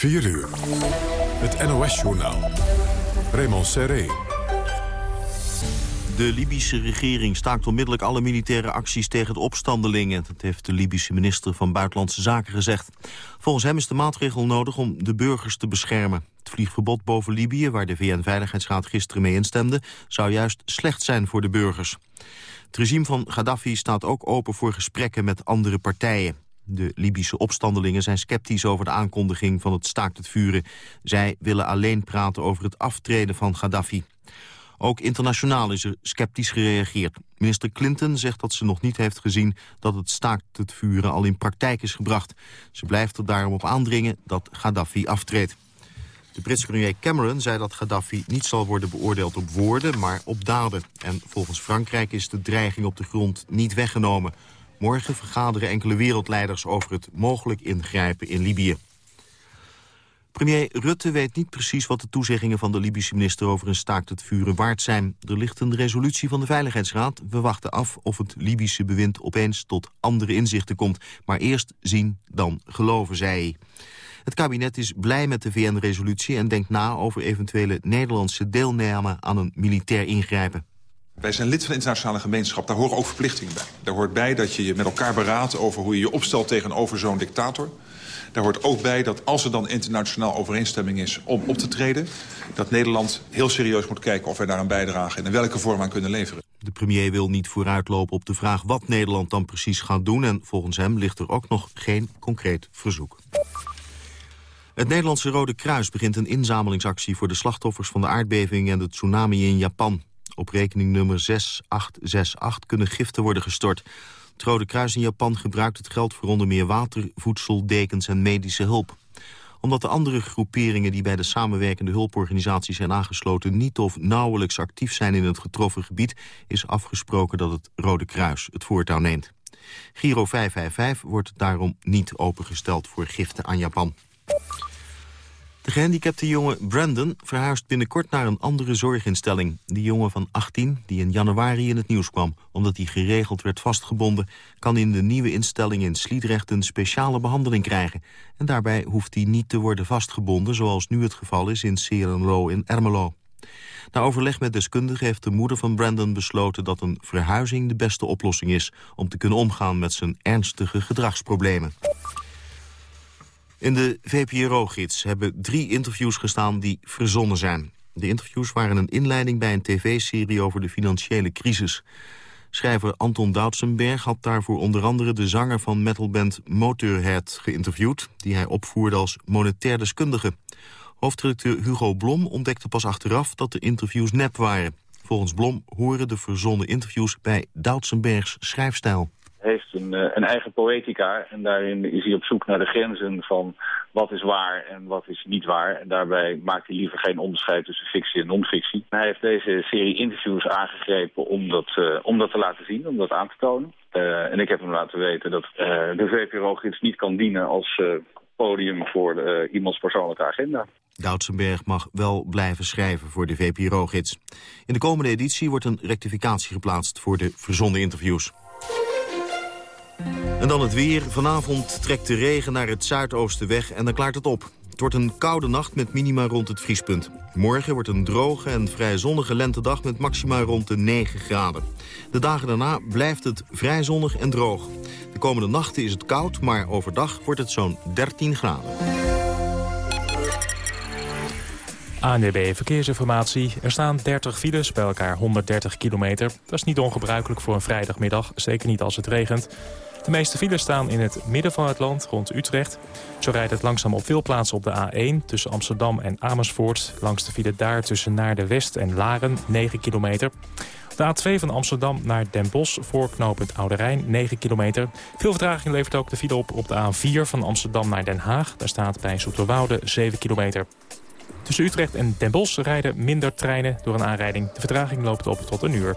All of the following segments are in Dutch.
4 uur. Het NOS-journaal. Raymond Serré. De Libische regering staakt onmiddellijk alle militaire acties tegen de opstandelingen. Dat heeft de Libische minister van Buitenlandse Zaken gezegd. Volgens hem is de maatregel nodig om de burgers te beschermen. Het vliegverbod boven Libië, waar de VN-veiligheidsraad gisteren mee instemde... zou juist slecht zijn voor de burgers. Het regime van Gaddafi staat ook open voor gesprekken met andere partijen. De Libische opstandelingen zijn sceptisch over de aankondiging van het staakt het vuren. Zij willen alleen praten over het aftreden van Gaddafi. Ook internationaal is er sceptisch gereageerd. Minister Clinton zegt dat ze nog niet heeft gezien dat het staakt het vuren al in praktijk is gebracht. Ze blijft er daarom op aandringen dat Gaddafi aftreedt. De Britse premier Cameron zei dat Gaddafi niet zal worden beoordeeld op woorden, maar op daden. En volgens Frankrijk is de dreiging op de grond niet weggenomen. Morgen vergaderen enkele wereldleiders over het mogelijk ingrijpen in Libië. Premier Rutte weet niet precies wat de toezeggingen van de Libische minister over een staakt het vuren waard zijn. Er ligt een resolutie van de Veiligheidsraad. We wachten af of het Libische bewind opeens tot andere inzichten komt. Maar eerst zien, dan geloven, zei hij. Het kabinet is blij met de VN-resolutie en denkt na over eventuele Nederlandse deelname aan een militair ingrijpen. Wij zijn lid van de internationale gemeenschap, daar horen ook verplichtingen bij. Daar hoort bij dat je je met elkaar beraadt over hoe je je opstelt tegenover zo'n dictator. Daar hoort ook bij dat als er dan internationaal overeenstemming is om op te treden... dat Nederland heel serieus moet kijken of wij daar een bijdrage en in welke vorm aan kunnen leveren. De premier wil niet vooruitlopen op de vraag wat Nederland dan precies gaat doen... en volgens hem ligt er ook nog geen concreet verzoek. Het Nederlandse Rode Kruis begint een inzamelingsactie... voor de slachtoffers van de aardbeving en de tsunami in Japan. Op rekening nummer 6868 kunnen giften worden gestort. Het Rode Kruis in Japan gebruikt het geld voor onder meer water, voedsel, dekens en medische hulp omdat de andere groeperingen die bij de samenwerkende hulporganisaties zijn aangesloten... niet of nauwelijks actief zijn in het getroffen gebied... is afgesproken dat het Rode Kruis het voortouw neemt. Giro 555 wordt daarom niet opengesteld voor giften aan Japan. De gehandicapte jongen Brandon verhuist binnenkort naar een andere zorginstelling. Die jongen van 18, die in januari in het nieuws kwam... omdat hij geregeld werd vastgebonden... kan in de nieuwe instelling in Sliedrecht een speciale behandeling krijgen. En daarbij hoeft hij niet te worden vastgebonden... zoals nu het geval is in Serenlo in Ermelo. Na overleg met deskundigen heeft de moeder van Brandon besloten... dat een verhuizing de beste oplossing is... om te kunnen omgaan met zijn ernstige gedragsproblemen. In de VPRO-gids hebben drie interviews gestaan die verzonnen zijn. De interviews waren een inleiding bij een tv-serie over de financiële crisis. Schrijver Anton Doutsenberg had daarvoor onder andere de zanger van metalband Motorhead geïnterviewd... die hij opvoerde als monetair deskundige. Hoofdredacteur Hugo Blom ontdekte pas achteraf dat de interviews nep waren. Volgens Blom horen de verzonnen interviews bij Doutsenbergs schrijfstijl heeft een, eh, een, eigen poëtica. En daarin is hij op zoek naar de grenzen van wat is waar en wat is niet waar. En daarbij maakt hij liever geen onderscheid tussen fictie en non-fictie. Hij heeft deze serie interviews aangegrepen om dat, uh, om dat te laten zien, om dat aan te tonen. Uh, en ik heb hem laten weten dat de VPRO-gids niet kan dienen als podium voor iemands persoonlijke agenda. Doutsenberg mag wel blijven schrijven voor de VPRO-gids. In de komende editie wordt een rectificatie geplaatst voor de verzonnen interviews. En dan het weer. Vanavond trekt de regen naar het zuidoosten weg en dan klaart het op. Het wordt een koude nacht met minima rond het vriespunt. Morgen wordt een droge en vrij zonnige lentedag met maxima rond de 9 graden. De dagen daarna blijft het vrij zonnig en droog. De komende nachten is het koud, maar overdag wordt het zo'n 13 graden. ANDB Verkeersinformatie. Er staan 30 files, bij elkaar 130 kilometer. Dat is niet ongebruikelijk voor een vrijdagmiddag, zeker niet als het regent. De meeste files staan in het midden van het land, rond Utrecht. Zo rijdt het langzaam op veel plaatsen op de A1 tussen Amsterdam en Amersfoort. Langs de file daar tussen naar de West en Laren, 9 kilometer. De A2 van Amsterdam naar Den Bosch voor knooppunt Oude Rijn, 9 kilometer. Veel vertraging levert ook de file op op de A4 van Amsterdam naar Den Haag. Daar staat bij Zoeterwoude 7 kilometer. Tussen Utrecht en Den Bosch rijden minder treinen door een aanrijding. De vertraging loopt op tot een uur.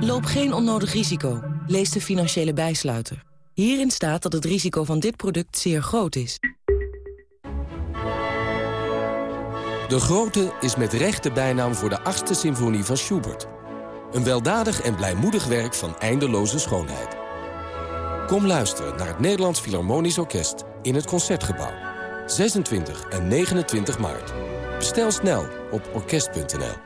Loop geen onnodig risico. Lees de financiële bijsluiter. Hierin staat dat het risico van dit product zeer groot is. De Grote is met recht de bijnaam voor de achtste symfonie van Schubert. Een weldadig en blijmoedig werk van eindeloze schoonheid. Kom luisteren naar het Nederlands Philharmonisch Orkest in het Concertgebouw. 26 en 29 maart. Bestel snel op orkest.nl.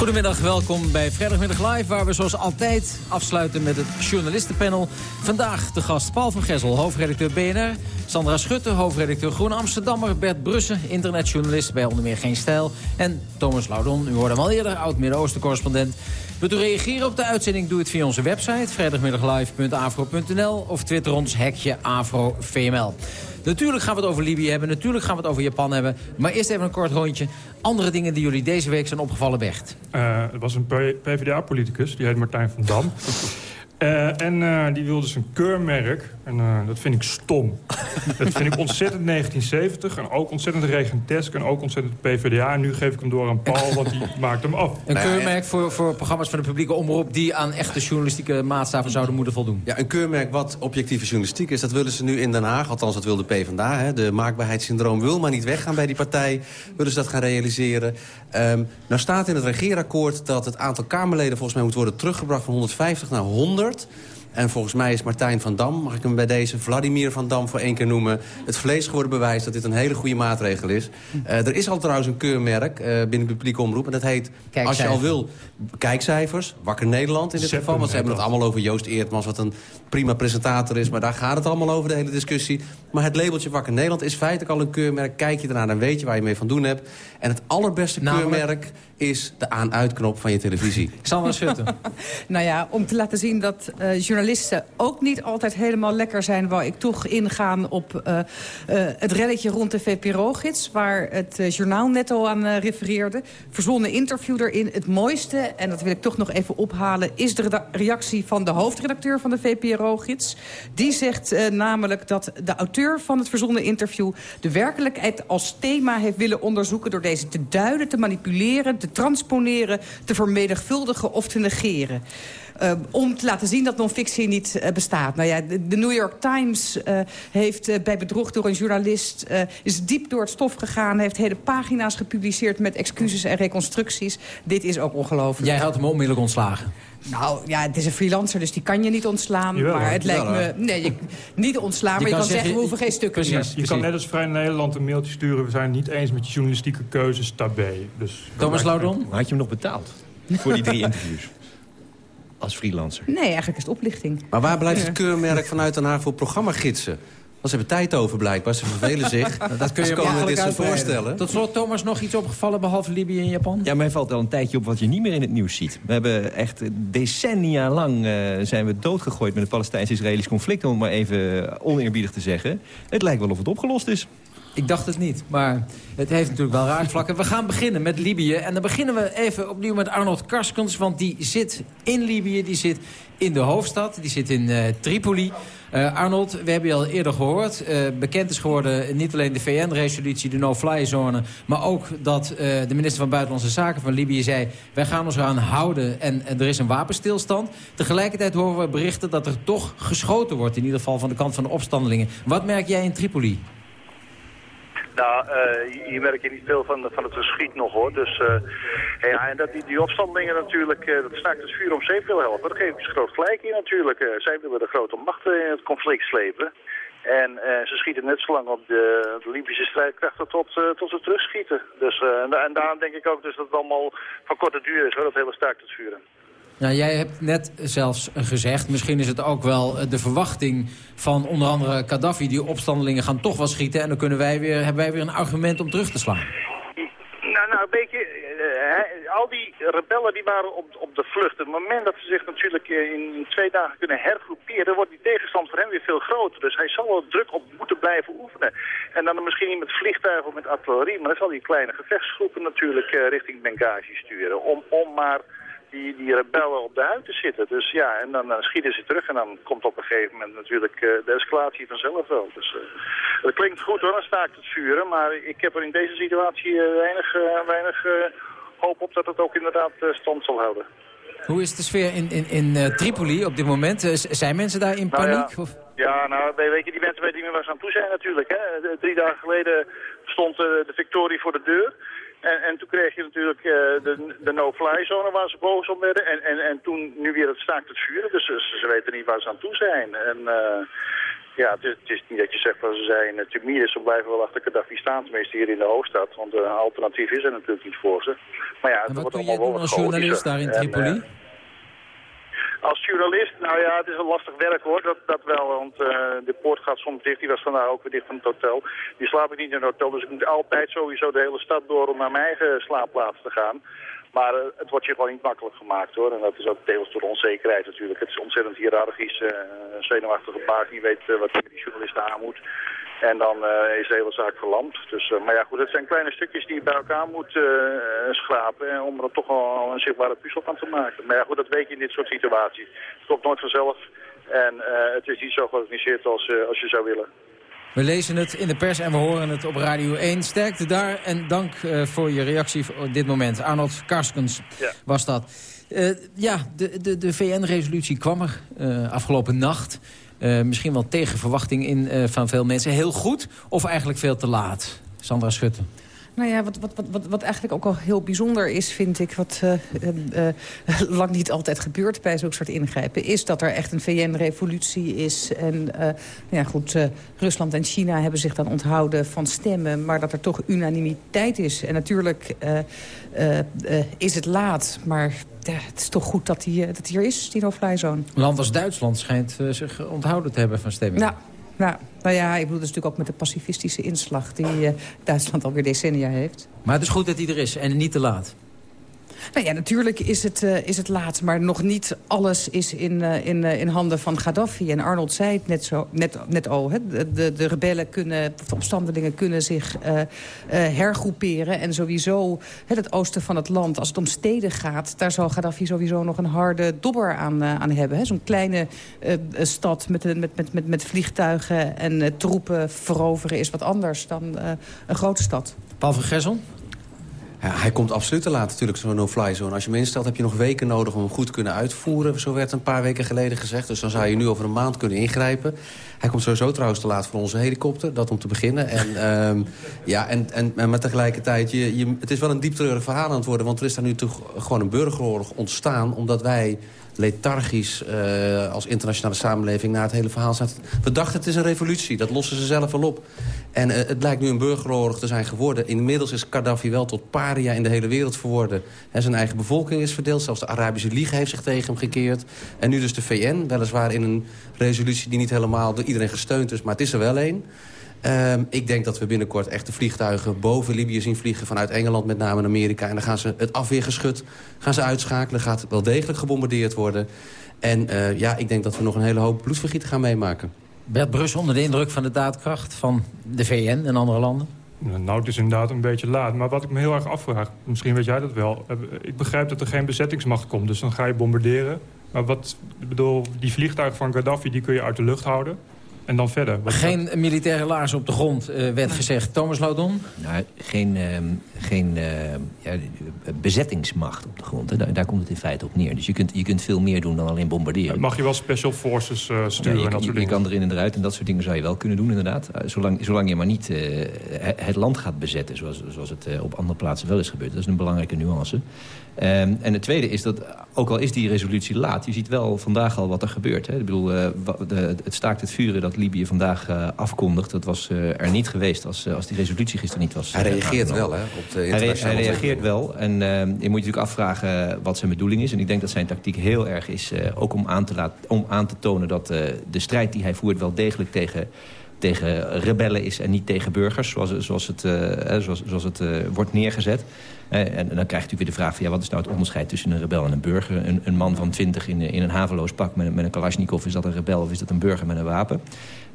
Goedemiddag, welkom bij Vrijdagmiddag Live... waar we zoals altijd afsluiten met het journalistenpanel. Vandaag de gast Paul van Gessel, hoofdredacteur BNR... Sandra Schutte, hoofdredacteur Groene Amsterdammer... Bert Brussen, internetjournalist bij onder meer Geen Stijl... en Thomas Laudon, u hoorde hem al eerder, oud-Midden-Oosten-correspondent... Wilt u reageren op de uitzending? Doe het via onze website... vrijdagmiddaglive.afro.nl of twitter ons hekje AfroVML. Natuurlijk gaan we het over Libië hebben, natuurlijk gaan we het over Japan hebben. Maar eerst even een kort rondje. Andere dingen die jullie deze week zijn opgevallen, Bert. Uh, er was een PvdA-politicus, die heet Martijn van Dam. Uh, en uh, die wilde dus een keurmerk. En uh, dat vind ik stom. dat vind ik ontzettend 1970. En ook ontzettend regentesk. En ook ontzettend PvdA. En nu geef ik hem door aan Paul, want die maakt hem af. Een keurmerk voor, voor programma's van de publieke omroep... die aan echte journalistieke maatstaven zouden moeten voldoen. Ja, een keurmerk wat objectieve journalistiek is. Dat willen ze nu in Den Haag. Althans, dat wil de PvdA. Hè. De maakbaarheidssyndroom wil maar niet weggaan bij die partij. Willen ze dat gaan realiseren. Um, nou staat in het regeerakkoord dat het aantal Kamerleden... volgens mij moet worden teruggebracht van 150 naar 100. En volgens mij is Martijn van Dam, mag ik hem bij deze... Vladimir van Dam voor één keer noemen... het vlees geworden bewijs dat dit een hele goede maatregel is. Uh, er is al trouwens een keurmerk uh, binnen de publieke omroep. En dat heet, als je al wil, kijkcijfers. Wakker Nederland in dit geval. Want ze hebben het allemaal over Joost Eertmans... wat een prima presentator is. Maar daar gaat het allemaal over, de hele discussie. Maar het labeltje Wakker Nederland is feitelijk al een keurmerk. Kijk je ernaar, dan weet je waar je mee van doen hebt. En het allerbeste Namelijk... keurmerk is de aan-uitknop van je televisie. Sandra Schutte. nou ja, om te laten zien dat uh, journalisten ook niet altijd helemaal lekker zijn... wou ik toch ingaan op uh, uh, het relletje rond de VPRO-gids... waar het journaal net al aan refereerde. Verzonnen interview erin. Het mooiste, en dat wil ik toch nog even ophalen... is de reactie van de hoofdredacteur van de VPRO-gids. Die zegt namelijk dat de auteur van het verzonnen interview... de werkelijkheid als thema heeft willen onderzoeken... door deze te duiden, te manipuleren... Te transponeren, te vermenigvuldigen of te negeren. Uh, om te laten zien dat non-fictie niet uh, bestaat. Nou ja, de, de, New York Times uh, heeft bij bedrog door een journalist... is diep door het stof gegaan, heeft hele pagina's gepubliceerd... met excuses en reconstructies. Dit is ook ongelooflijk. Jij had hem onmiddellijk ontslagen. Nou, ja, het is een freelancer, dus die kan je niet ontslaan. Jawel, maar het lijkt me... Nee, je, niet ontslaan, je maar je kan, zeggen, we hoeven geen stukken Precies, je kan net als Vrij Nederland een mailtje sturen... we zijn het niet eens met je journalistieke keuzes, tabé. Dus Thomas Laudon? Had je hem nog betaald voor die drie interviews? Als freelancer? Nee, eigenlijk is het oplichting. Maar waar blijft het keurmerk vanuit Den Haag voor programmagidsen? Want ze hebben tijd over blijkbaar, ze vervelen zich. dat kun je me dit zo voorstellen. Tot slot, Thomas, nog iets opgevallen behalve Libië en Japan? Ja, mij valt al een tijdje op wat je niet meer in het nieuws ziet. We hebben echt decennia lang uh, zijn we doodgegooid met het Palestijns-Israëlisch conflict... om het maar even oneerbiedig te zeggen. Het lijkt wel of het opgelost is. Ik dacht het niet, maar het heeft natuurlijk wel raakvlakken. We gaan beginnen met Libië. En dan beginnen we even opnieuw met Arnold Karskens... want die zit in Libië, die zit in de hoofdstad, die zit in uh, Tripoli... Uh, Arnold, we hebben je al eerder gehoord. Uh, bekend is geworden niet alleen de VN-resolutie, de no-fly-zone... maar ook dat de minister van Buitenlandse Zaken van Libië zei... wij gaan ons eraan houden en, en, er is een wapenstilstand. Tegelijkertijd horen we berichten dat er toch geschoten wordt... in ieder geval van de kant van de opstandelingen. Wat merk jij in Tripoli? Nou, uh, hier merk je niet veel van, van het verschiet nog hoor. Dus uh, ja, en dat die, die opstandelingen natuurlijk, uh, dat staakt het vuur om zeep wil helpen. Daar geef ik ze groot gelijk in natuurlijk. zij willen de grote machten in het conflict slepen. En ze schieten net zo lang op de, de Libische strijdkrachten tot, tot ze terugschieten. Dus, en, en daarom denk ik ook dus dat het allemaal van korte duur is hoor, dat hele staakt het vuren. Nou, jij hebt net zelfs gezegd, misschien is het ook wel de verwachting van onder andere Gaddafi... die opstandelingen gaan toch wel schieten en dan kunnen wij weer, hebben wij weer een argument om terug te slaan. Nou, nou een beetje, uh, al die rebellen die waren op, op de vlucht. Het moment dat ze zich natuurlijk in, in twee dagen kunnen hergroeperen, wordt die tegenstand voor hem weer veel groter. Dus hij zal er druk op moeten blijven oefenen. En dan misschien niet met vliegtuigen of met artillerie, maar dan zal hij kleine gevechtsgroepen natuurlijk richting Benghazi sturen. Om, om maar die, die rebellen op de huid te zitten. Dus ja, en dan, schieten ze terug en dan komt op een gegeven moment natuurlijk uh, de escalatie vanzelf wel. Dus uh, dat klinkt goed hoor, dan staakt het vuren, maar ik heb er in deze situatie uh, weinig, weinig hoop op dat het ook inderdaad stand zal houden. Hoe is de sfeer in, in, in Tripoli op dit moment? zijn mensen daar in nou paniek? Ja, nou, weet je, die mensen weten niet meer waar ze aan toe zijn natuurlijk. Hè. Drie dagen geleden stond de victorie voor de deur. En, en toen kreeg je natuurlijk uh, de, de no-fly zone waar ze boos om werden. En, en, en toen nu weer het staakt het vuren. Dus ze, ze weten niet waar ze aan toe zijn. En uh, ja, het is, het is, niet dat je zegt dat ze zijn Tumiris. Ze blijven wel achter Gaddafi staan. Tenminste hier in de hoofdstad. Want een alternatief is er natuurlijk niet voor ze. Maar ja, het en wordt wat doe allemaal je doen als journalist daar in Tripoli? En, als journalist, nou ja, het is een lastig werk hoor, dat, dat wel. Want uh, de poort gaat soms dicht, die was vandaag ook weer dicht van het hotel. Die slaap ik niet in het hotel, dus ik moet altijd sowieso de hele stad door om naar mijn eigen slaapplaats te gaan. Maar uh, het wordt je gewoon niet makkelijk gemaakt hoor. En dat is ook deels door onzekerheid natuurlijk. Het is ontzettend hiërarchisch, uh, een zenuwachtige baas die weet wat die journalisten aan moet. En dan uh, is de hele zaak verlamd. Dus, uh, maar ja, goed, het zijn kleine stukjes die je bij elkaar moet uh, schrapen... om er toch wel een zichtbare puzzel van te maken. Maar ja, goed, dat weet je in dit soort situaties. Het komt nooit vanzelf. En het is niet zo georganiseerd als, als je zou willen. We lezen het in de pers en we horen het op Radio 1. Sterkte daar en dank voor je reactie op dit moment. Arnold Karskens ja. was dat. ja, de, de, de VN-resolutie kwam er afgelopen nacht... Uh, misschien wel tegen verwachting in, uh, van veel mensen. Heel goed of eigenlijk veel te laat? Sandra Schutte. Nou ja, wat, wat, wat, wat eigenlijk ook al heel bijzonder is, vind ik... wat uh, uh, lang niet altijd gebeurt bij zo'n soort ingrijpen... is dat er echt een VN-revolutie is. En uh, ja, goed, Rusland en China hebben zich dan onthouden van stemmen... maar dat er toch unanimiteit is. En natuurlijk is het laat, maar ja, het is toch goed dat hij dat hier is, die no-fly zone. Een land als Duitsland schijnt zich onthouden te hebben van stemming. Nou, nou, nou ja, ik bedoel, dat is natuurlijk ook met de pacifistische inslag... die uh, Duitsland alweer decennia heeft. Maar het is goed dat hij er is en niet te laat. Nou ja, natuurlijk is het, uh, is het laat, maar nog niet alles is in, uh, in, uh, in handen van Gaddafi. En Arnold zei het net, zo, net, net al, hè? De, de, rebellen kunnen, de opstandelingen kunnen zich hergroeperen. En sowieso hè, het oosten van het land, als het om steden gaat... daar zal Gaddafi sowieso nog een harde dobber aan, aan hebben. Zo'n kleine stad met, met, met, met, met vliegtuigen en troepen veroveren... is wat anders dan een grote stad. Paul van Gessel? Hij komt absoluut te laat natuurlijk, zo'n no-fly zone. Als je hem instelt, heb je nog weken nodig om hem goed te kunnen uitvoeren. Zo werd een paar weken geleden gezegd. Dus dan zou je nu over een maand kunnen ingrijpen. Hij komt sowieso trouwens te laat voor onze helikopter, dat om te beginnen. En, um, ja, en, en, en maar tegelijkertijd, je, je, het is wel een dieptreurig verhaal aan het worden... want er is daar nu toch gewoon een burgeroorlog ontstaan... omdat wij lethargisch uh, als internationale samenleving naar het hele verhaal zijn. We dachten het is een revolutie, dat lossen ze zelf wel op. En uh, het blijkt nu een burgeroorlog te zijn geworden. Inmiddels is Gaddafi wel tot paria in de hele wereld verworden. En zijn eigen bevolking is verdeeld. Zelfs de Arabische Liga heeft zich tegen hem gekeerd. En nu dus de VN, weliswaar in een resolutie die niet helemaal door iedereen gesteund is. Maar het is er wel één. Um, ik denk dat we binnenkort echt de vliegtuigen boven Libië zien vliegen... vanuit Engeland, met name in Amerika. En dan gaan ze het afweergeschut gaan ze uitschakelen. Gaat wel degelijk gebombardeerd worden. En uh, ja, ik denk dat we nog een hele hoop bloedvergieten gaan meemaken. Bert Brus onder de indruk van de daadkracht van de VN en andere landen? Nou, het is inderdaad een beetje laat. Maar wat ik me heel erg afvraag, misschien weet jij dat wel... ik begrijp dat er geen bezettingsmacht komt, dus dan ga je bombarderen. Maar wat, ik bedoel, die vliegtuigen van Gaddafi die kun je uit de lucht houden... En dan verder? Wat geen dat? militaire laars op de grond, uh, werd gezegd. Thomas Laudon? Nou, geen, uh, geen uh, ja, bezettingsmacht op de grond. Daar, daar, komt het in feite op neer. Dus je kunt, je kunt veel meer doen dan alleen bombarderen. Mag je wel special forces sturen ja, je, en dat je, soort je dingen? kan erin en eruit en dat soort dingen zou je wel kunnen doen inderdaad. zolang, zolang je maar niet het land gaat bezetten... zoals, zoals het op andere plaatsen wel is gebeurd. Dat is een belangrijke nuance. Um, en het tweede is dat, ook al is die resolutie laat... je ziet wel vandaag al wat er gebeurt. Hè. Ik bedoel, uh, de, het staakt het vuren dat Libië vandaag uh, afkondigt... dat was uh, er niet geweest als, als die resolutie gisteren niet was. Hij reageert wel, hè? Op de hij, hij reageert wel. En je moet je natuurlijk afvragen wat zijn bedoeling is. En ik denk dat zijn tactiek heel erg is... ook om aan te, laat, om aan te tonen dat de strijd die hij voert wel degelijk tegen tegen rebellen is en niet tegen burgers, zoals, zoals het, zoals, zoals het wordt neergezet. En, en, dan krijg je natuurlijk weer de vraag van... Ja, wat is nou het onderscheid tussen een rebel en een burger? Een, een man van 20 in, in een haveloos pak met, met een kalasjnikov... is dat een rebel of is dat een burger met een wapen?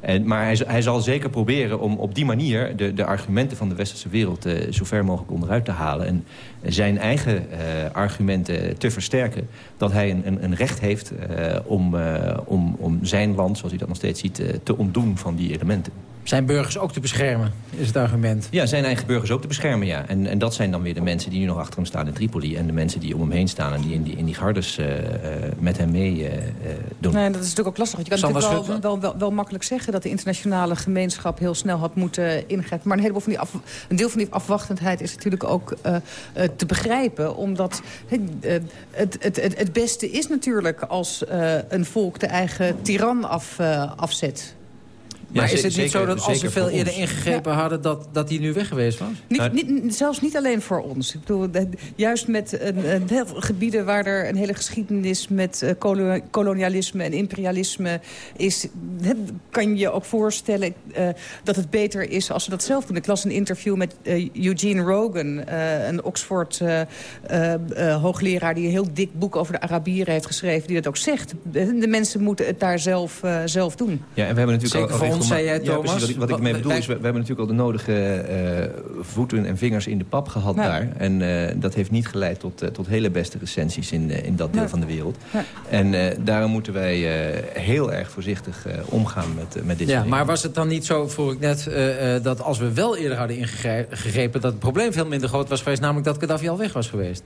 En, maar hij, hij, zal zeker proberen om op die manier... de, de argumenten van de westerse wereld uh, zo ver mogelijk onderuit te halen... en zijn eigen uh, argumenten te versterken... dat hij een, een, een recht heeft uh, om, om, om zijn land, zoals hij dat nog steeds ziet... te ontdoen van die elementen. Zijn burgers ook te beschermen, is het argument. Ja, zijn eigen burgers ook te beschermen, ja. En, en dat zijn dan weer de mensen die nu nog achter hem staan in Tripoli... en de mensen die om hem heen staan en die in die, in die gardes uh, uh, met hem mee uh, doen. Nee, dat is natuurlijk ook lastig. Want je kan natuurlijk wel, wel, wel, wel, makkelijk zeggen... dat de internationale gemeenschap heel snel had moeten ingrijpen. Maar een, heleboel van die af, een deel van die afwachtendheid is natuurlijk ook te begrijpen. Omdat het, het, het, het, beste is natuurlijk als een volk de eigen tiran af, afzet maar is het niet zo dat als ze veel eerder ingegrepen hadden... Dat, dat die nu weg geweest was? Niet, niet, zelfs niet alleen voor ons. Ik bedoel, juist met een, een heel gebieden waar er een hele geschiedenis... met uh, kolonialisme en imperialisme is... kan je je ook voorstellen uh, dat het beter is als ze dat zelf doen. Ik las een interview met uh, Eugene Rogan, een Oxford-hoogleraar... die een heel dik boek over de Arabieren heeft geschreven... die dat ook zegt. De, mensen moeten het daar zelf, zelf doen. Ja, en we hebben natuurlijk Zeker ook zei jij, Thomas. Ja, wat, wat, ik mee bedoel is, we, we, hebben natuurlijk al de nodige uh, voeten en vingers in de pap gehad daar. En uh, dat heeft niet geleid tot, uh, tot hele beste recensies in, in dat deel ja. van de wereld. Ja. En daarom moeten wij heel erg voorzichtig omgaan met, met dit ja, Maar was het dan niet zo, vroeg ik net, dat als we wel eerder hadden ingegrepen... dat het probleem veel minder groot was geweest, namelijk dat Gaddafi al weg was geweest?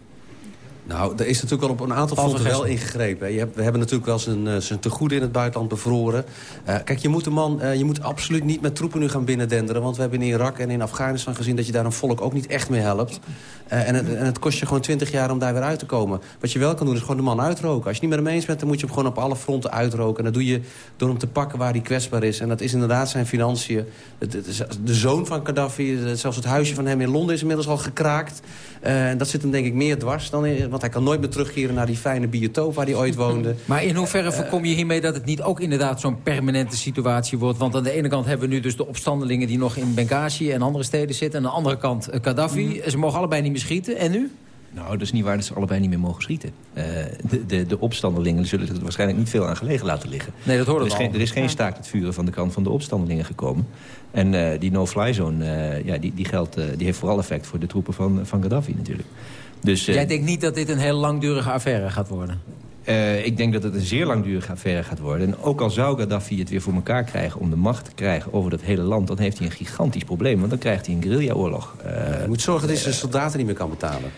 Nou, er is natuurlijk wel op een aantal fronten wel ingegrepen. Je hebt, we hebben natuurlijk wel zijn, uh, zijn tegoeden in het buitenland bevroren. Uh, kijk, je moet, de man, uh, je moet absoluut niet met troepen nu gaan binnendenderen. Want we hebben in Irak en in Afghanistan gezien... dat je daar een volk ook niet echt mee helpt. en, het, en het kost je gewoon twintig jaar om daar weer uit te komen. Wat je wel kan doen, is gewoon de man uitroken. Als je niet met hem eens bent, dan moet je hem gewoon op alle fronten uitroken. En dat doe je door hem te pakken waar hij kwetsbaar is. En dat is inderdaad zijn financiën. De, zoon van Gaddafi, zelfs het huisje van hem in Londen... is inmiddels al gekraakt. En dat zit hem denk ik meer dwars dan... In, want hij kan nooit meer terugkeren naar die fijne biotoop waar hij ooit woonde. Maar in hoeverre voorkom je hiermee dat het niet ook inderdaad zo'n permanente situatie wordt? Want aan de ene kant hebben we nu dus de opstandelingen die nog in Benghazi en andere steden zitten. En aan de andere kant eh, Gaddafi. Mm. Ze mogen allebei niet meer schieten. En nu? Nou, dat is niet waar dat ze allebei niet meer mogen schieten. Uh, de, de, de opstandelingen zullen er waarschijnlijk niet veel aan gelegen laten liggen. Nee, dat hoorde er is geen, Er is geen staakt het vuren van de kant van de opstandelingen gekomen. En uh, die no-fly zone, uh, ja, die, die, geldt, die heeft vooral effect voor de troepen van, van Gaddafi natuurlijk. Dus, Jij denkt niet dat dit een heel langdurige affaire gaat worden? Uh, ik denk dat het een zeer langdurige affaire gaat worden. En ook al zou Gaddafi het weer voor elkaar krijgen om de macht te krijgen over dat hele land... dan heeft hij een gigantisch probleem, want dan krijgt hij een guerrilla-oorlog. Uh, je moet zorgen dat hij zijn soldaten niet meer kan betalen.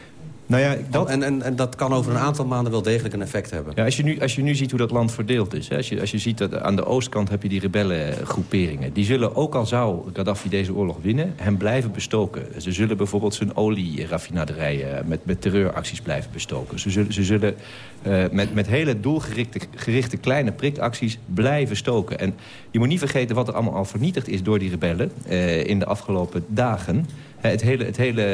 Nou ja, dat... En, en, en dat kan over een aantal maanden wel degelijk een effect hebben. Ja, als, je nu, als je nu ziet hoe dat land verdeeld is... Hè, als, je, als je ziet dat aan de oostkant heb je die rebellengroeperingen... die zullen, ook al zou Gaddafi deze oorlog winnen, hem blijven bestoken. Ze zullen bijvoorbeeld zijn olieraffinaderijen met, met terreuracties blijven bestoken. Ze zullen, ze zullen uh, met, met hele doelgerichte gerichte kleine prikacties blijven stoken. En je moet niet vergeten wat er allemaal al vernietigd is door die rebellen... Uh, in de afgelopen dagen... Het hele, het hele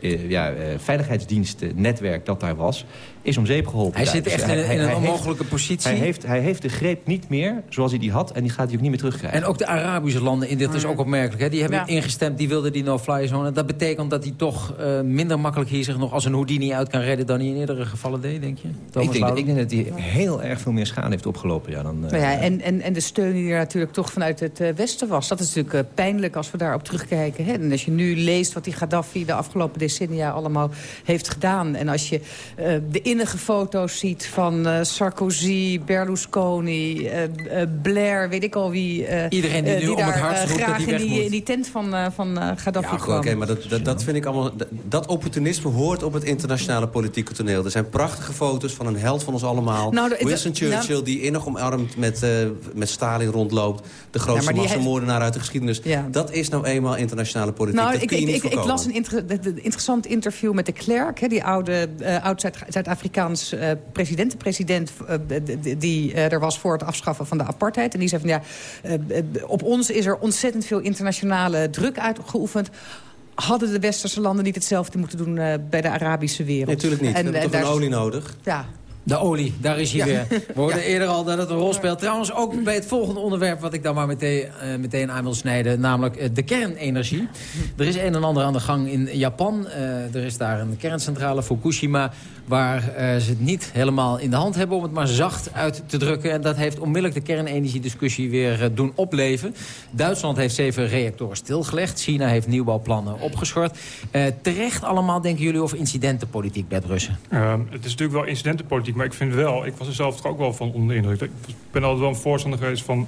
uh, ja, veiligheidsdienstnetwerk dat daar was is om zeep geholpen. Hij zit echt in, in, een onmogelijke positie. Hij heeft, hij heeft de greep niet meer zoals hij die had en die gaat hij ook niet meer terugkrijgen. En ook de Arabische landen, in dit is ook opmerkelijk, hè, die hebben ja. ingestemd, die wilden die no-fly zone. Dat betekent dat hij toch uh, minder makkelijk hier zich nog als een Houdini uit kan redden dan hij in eerdere gevallen deed, denk je? ik denk, ik denk, dat hij heel erg veel meer schade heeft opgelopen. Ja, dan, uh, nou ja, en, en, en de steun die er natuurlijk toch vanuit het uh, Westen was. Dat is natuurlijk pijnlijk als we daarop terugkijken. Hè? En als je nu leest wat die Gaddafi de afgelopen decennia allemaal heeft gedaan. En als je de foto's ziet van uh, Sarkozy, Berlusconi, uh, uh, Blair, weet ik al wie. Iedereen die nu die om het hart graag die in, die, in die tent van, van Gaddafi ja. Oké, maar dat, dat, dat, vind ik allemaal... Dat opportunisme hoort op het internationale politieke toneel. Er zijn prachtige foto's van een held van ons allemaal. Nou, Winston Churchill, nou, die innig omarmd met, met Stalin rondloopt. De grootste ja, massamoordenaar uit de geschiedenis. Ja. Dat is nou eenmaal internationale politiek. Nou, dat ik, ik, ik, las een inter interessant interview met de Klerk. Hè, die oude oud-Zuid-Afrikaanse uh, president. De president uh, die uh, er was voor het afschaffen van de apartheid. En die zei van ja, op ons is er ontzettend veel internationale druk uitgeoefend hadden de westerse landen niet hetzelfde moeten doen uh, bij de Arabische wereld. Nee, natuurlijk niet. En, We hebben toch een olie nodig? Ja, De olie, daar is hij weer. We hoorden eerder al dat het een rol speelt. Trouwens, ook bij het volgende onderwerp wat ik dan maar meteen, uh, meteen aan wil snijden. Namelijk uh, de kernenergie. Er is een en ander aan de gang in Japan. Uh, er is daar een kerncentrale, Fukushima waar uh, ze het niet helemaal in de hand hebben... om het maar zacht uit te drukken. En dat heeft onmiddellijk de kernenergiediscussie weer uh, doen opleven. Duitsland heeft zeven reactoren stilgelegd. China heeft nieuwbouwplannen opgeschort. Uh, terecht allemaal, denken jullie, of incidentenpolitiek, Bert Russen? Ehm, het is natuurlijk wel incidentenpolitiek, maar ik vind wel... ik was er zelf toch ook wel van onder de indruk. Ik ben altijd wel een voorstander geweest van...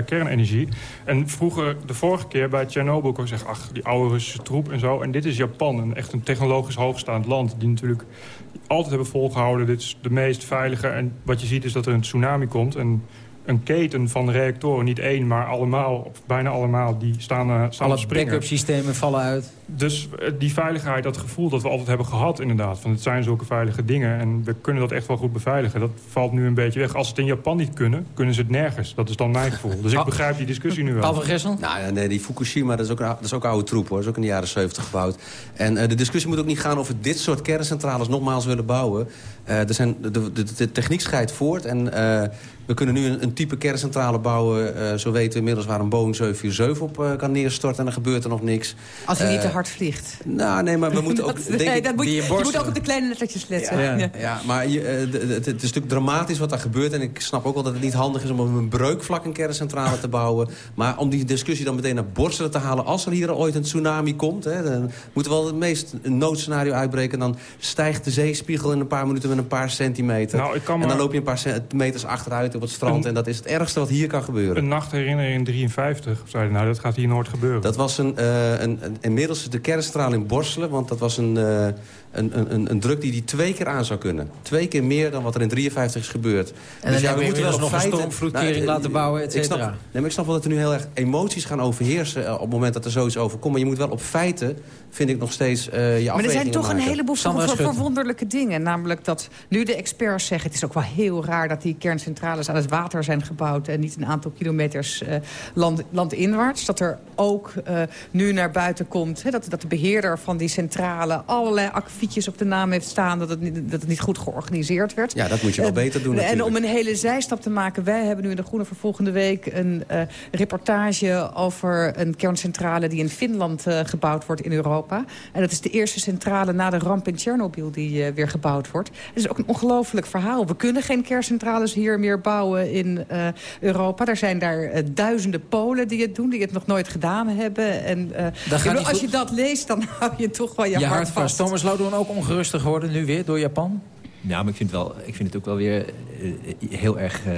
Kernenergie. En vroeger, de vorige keer bij Tsjernobyl, kon ik zeggen... ach, die oude Russische troep en zo. En dit is Japan, een, echt een technologisch hoogstaand land... die natuurlijk altijd hebben volgehouden... dit is de meest veilige. En wat je ziet is dat er een tsunami komt... En een keten van reactoren, niet één, maar allemaal, of bijna allemaal, die staan, uh, staan Alle backup systemen vallen uit. Dus uh, die veiligheid, dat gevoel dat we altijd hebben gehad inderdaad, van het zijn zulke veilige dingen en we kunnen dat echt wel goed beveiligen, dat valt nu een beetje weg. Als ze het in Japan niet kunnen, kunnen ze het nergens. Dat is dan mijn gevoel. Dus ik begrijp die discussie nu wel. Paul van Gessel? Nou ja, nee, die Fukushima, dat is, ook, dat is ook oude troep hoor. Dat is ook in de jaren 70 gebouwd. En uh, de discussie moet ook niet gaan of we dit soort kerncentrales nogmaals willen bouwen. er zijn, de, de, de, de techniek scheidt voort en we kunnen nu een, een type kerncentrale bouwen. Uh, zo weten we inmiddels waar een Boeing 747 op uh, kan neerstorten. En dan gebeurt er nog niks. Als hij uh, niet te hard vliegt. Nou, nee, maar we moeten ook... dat, nee, dat moet, je, je moet ook op de kleine lettertjes letten. Ja, ja. ja maar je, het, het is natuurlijk dramatisch wat daar gebeurt. En ik snap ook wel dat het niet handig is om op een breukvlak een kerncentrale te bouwen. Maar om die discussie dan meteen naar Borselen te halen... als er hier ooit een tsunami komt... Hè, dan moeten we wel het meest noodscenario uitbreken. Dan stijgt de zeespiegel in een paar minuten met een paar centimeter. Nou, ik kan en dan loop je een paar meters achteruit op het strand. Een, en dat is het ergste wat hier kan gebeuren. Een nachtherinnering in 53. Zei nou, dat gaat hier nooit gebeuren. Dat was een, uh, een, een, inmiddels de kernstraal in Borselen. Want dat was een, uh, een, een, een druk die die twee keer aan zou kunnen. Twee keer meer dan wat er in 53 is gebeurd. En dus ja, we moeten wel nog feiten, een stormvloedkering nou, laten bouwen, et cetera. Nee, maar ik snap wel dat er nu heel erg emoties gaan overheersen... Uh, op het moment dat er zoiets overkomt. Maar je moet wel op feiten vind ik nog steeds uh, je Maar er zijn toch maken. een heleboel verwonderlijke dingen. Namelijk dat nu de experts zeggen... het is ook wel heel raar dat die kerncentrales aan het water zijn gebouwd... en niet een aantal kilometers uh, land, landinwaarts. Dat er ook uh, nu naar buiten komt... Hè, dat, dat de beheerder van die centrale allerlei op de naam heeft staan... dat het, niet, dat het niet goed georganiseerd werd. Ja, dat moet je wel beter doen En om een hele zijstap te maken... wij hebben nu in De Groene voor volgende week... een reportage over een kerncentrale die in Finland gebouwd wordt in Europa. En dat is de eerste centrale na de ramp in Tsjernobyl die uh, weer gebouwd wordt. Het is ook een ongelooflijk verhaal. We kunnen geen kerncentrales hier meer bouwen in uh, Europa. Er zijn daar uh, duizenden Polen die het doen, die het nog nooit gedaan hebben. En bedoel, als goed. je dat leest, dan hou je toch wel je, je hart vast. Thomas Ook ongerustig geworden nu weer door Japan? Ja, maar ik vind, wel, ik vind het ook wel weer uh, heel erg uh,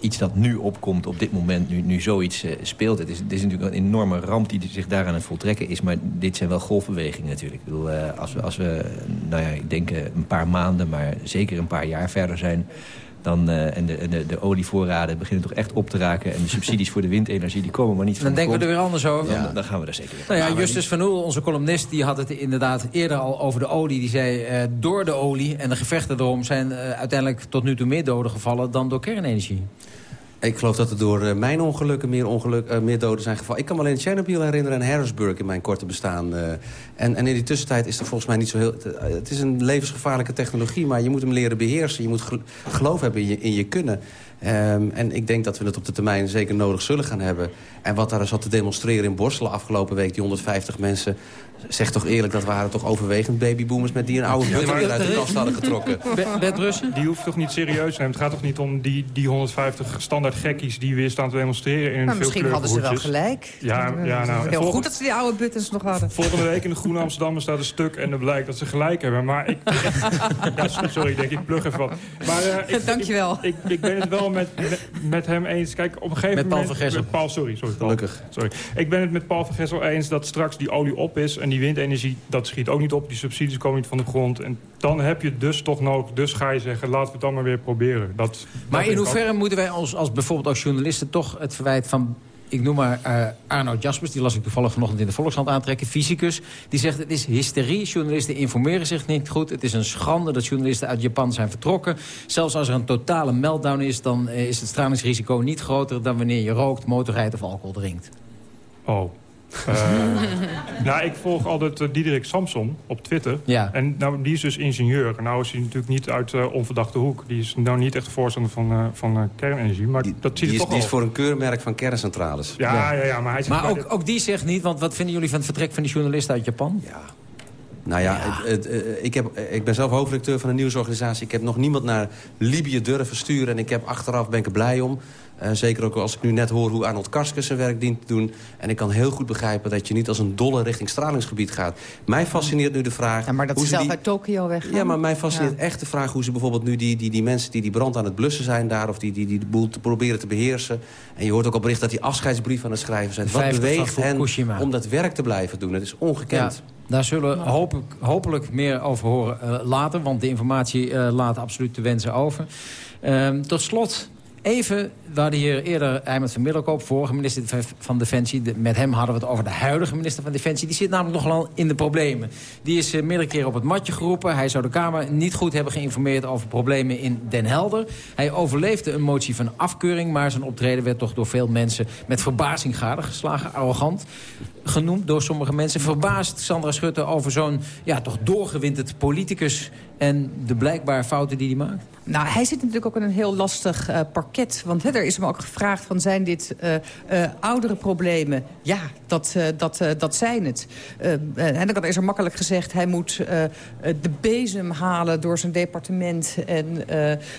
iets dat nu opkomt op dit moment, nu, nu zoiets uh, speelt. Het is, het is natuurlijk een enorme ramp die zich daar aan het voltrekken is. Maar dit zijn wel golfbewegingen natuurlijk. Ik bedoel, als we, als we nou ja, ik denk een paar maanden, maar zeker een paar jaar verder zijn... Dan, uh, en de, de, de, olievoorraden beginnen toch echt op te raken. En de subsidies voor de windenergie die komen maar niet van Dan de denken we er weer anders over. Dan, dan gaan we daar zeker weer. Nou ja, Justus van Oel, onze columnist, die had het inderdaad eerder al over de olie. Die zei, uh, door de olie en de gevechten erom zijn uh, uiteindelijk tot nu toe meer doden gevallen dan door kernenergie. Ik geloof dat er door uh, mijn ongelukken meer, ongeluk, uh, meer doden zijn gevallen. Ik kan me alleen Chernobyl herinneren en Harrisburg in mijn korte bestaan. Uh, en, en in die tussentijd is er volgens mij niet zo heel... Het is een levensgevaarlijke technologie, maar je moet hem leren beheersen. Je moet geloof hebben in je, in je kunnen. Um, en ik denk dat we het op de termijn zeker nodig zullen gaan hebben. En wat daar zat te demonstreren in Borselen afgelopen week... die 150 mensen, zeg toch eerlijk... dat waren toch overwegend babyboomers... met die een oude butter weer uit de kast hadden getrokken. Bert Russen? Die hoeft toch niet serieus te nemen. Het gaat toch niet om die, die 150 standaard gekkies... die weer staan te demonstreren in maar een Misschien hadden ze wel gelijk. Ja, ja nou, Heel goed dat ze die oude buttons nog hadden. Volgende week in de Groene Amsterdam staat een stuk... en er blijkt dat ze gelijk hebben. Maar ik... ja, sorry, ik denk ik plug even wat. Maar, uh, ik, Dankjewel. Ik, ik, ik ben het wel met, met, met hem eens. Kijk, op een gegeven met moment... Paul van Gessel. Met Paul, sorry, sorry. Paul. Gelukkig. Sorry. Ik ben het met Paul van Gessel eens dat straks die olie op is... en die windenergie, dat schiet ook niet op. Die subsidies komen niet van de grond. En dan heb je dus toch nodig. Dus ga je zeggen, laten we het dan maar weer proberen. Dat, maar dat in hoeverre moeten wij als, als bijvoorbeeld als journalisten... toch het verwijt van ik noem maar uh, Arno Jaspers, die las ik toevallig vanochtend in de Volkskrant aantrekken, fysicus. Die zegt het is hysterie, journalisten informeren zich niet goed. Het is een schande dat journalisten uit Japan zijn vertrokken. Zelfs als er een totale meltdown is, dan uh, is het stralingsrisico niet groter... dan wanneer je rookt, motorrijdt of alcohol drinkt. Oh, nou, ik volg altijd uh, Diederik Samson op Twitter. Ja. En nou, die is dus ingenieur. En nou is hij natuurlijk niet uit uh, onverdachte hoek. Die is nou niet echt voorstander van, uh, van kernenergie. Maar die, dat ziet die is, toch die al. is voor een keurmerk van kerncentrales. Ja, ja, ja, ja maar hij Maar ook, ook die zegt niet, want wat vinden jullie van het vertrek van die journalist uit Japan? Ja. Nou ja, ja. Het, het, ik, heb, ik ben zelf hoofdredacteur van een nieuwsorganisatie. Ik heb nog niemand naar Libië durven sturen. En ik heb achteraf ben ik er blij om. Uh, zeker ook als ik nu net hoor hoe Arnold Karskens zijn werk dient te doen. En ik kan heel goed begrijpen dat je niet als een dolle richting stralingsgebied gaat. Mij fascineert nu de vraag... Ja, maar dat hoe ze ze zelf die... uit Tokio weggaan. Ja, maar mij fascineert ja. echt de vraag hoe ze bijvoorbeeld nu die, die, die mensen... Die, die brand aan het blussen zijn daar of die, die, die de boel te proberen te beheersen. En je hoort ook al bericht dat die afscheidsbrief aan het schrijven zijn. Wat beweegt hen om dat werk te blijven doen? Het is ongekend. Ja. Daar zullen we hoop, hopelijk meer over horen uh, later. Want de informatie uh, laat absoluut te wensen over. Uh, tot slot Even, we hadden hier eerder Eimert van Middelkoop, vorige minister van Defensie. De, met hem hadden we het over de huidige minister van Defensie. Die zit namelijk nogal in de problemen. Die is uh, meerdere keren op het matje geroepen. Hij zou de Kamer niet goed hebben geïnformeerd over problemen in Den Helder. Hij overleefde een motie van afkeuring, maar zijn optreden werd toch door veel mensen met verbazing gadegeslagen, arrogant genoemd door sommige mensen. Verbaasd Sandra Schutte over zo'n ja, toch doorgewinterd politicus... en de blijkbaar fouten die hij maakt? Nou, hij zit natuurlijk ook in een heel lastig uh, parket. Want hè, er is hem ook gevraagd van zijn dit uh, uh, oudere problemen? Ja, dat, dat, dat zijn het. en dan is er makkelijk gezegd... hij moet de bezem halen door zijn departement... en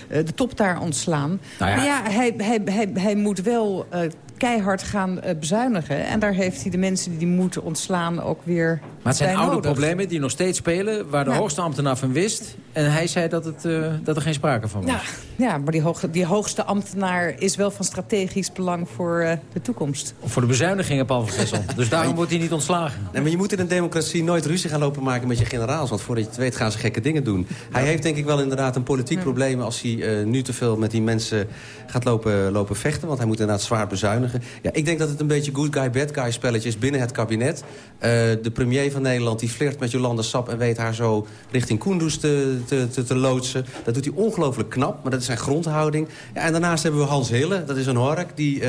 de top daar ontslaan. Nou ja. Maar ja, hij, hij, hij, hij moet wel keihard gaan bezuinigen. En daar heeft hij de mensen die die moeten ontslaan ook weer Maar het zijn oude nodig. problemen die nog steeds spelen... waar de Ja. hoogste ambtenaar van wist. En hij zei dat, het, uh, dat er geen sprake van was. Ja, ja maar die, hoog, die hoogste ambtenaar is wel van strategisch belang voor uh, de toekomst. Of voor de bezuinigingen, Paul van Gessel. dus daarom wordt hij niet ontslagen. Nee, maar je moet in een democratie nooit ruzie gaan lopen maken met je generaals. Want voordat je het weet gaan ze gekke dingen doen. Hij heeft denk ik wel inderdaad een politiek Ja. probleem... als hij uh, nu te veel met die mensen gaat lopen, lopen vechten. Want hij moet inderdaad zwaar bezuinigen. Ja, ik denk dat het een beetje good guy, bad guy spelletje is binnen het kabinet. Uh, de premier van Nederland die flirt met Jolanda Sap... en weet haar zo richting Kunduz te, te, te, te loodsen. Dat doet hij ongelooflijk knap, maar dat is zijn grondhouding. Ja, en daarnaast hebben we Hans Hille, dat is een hork... die uh,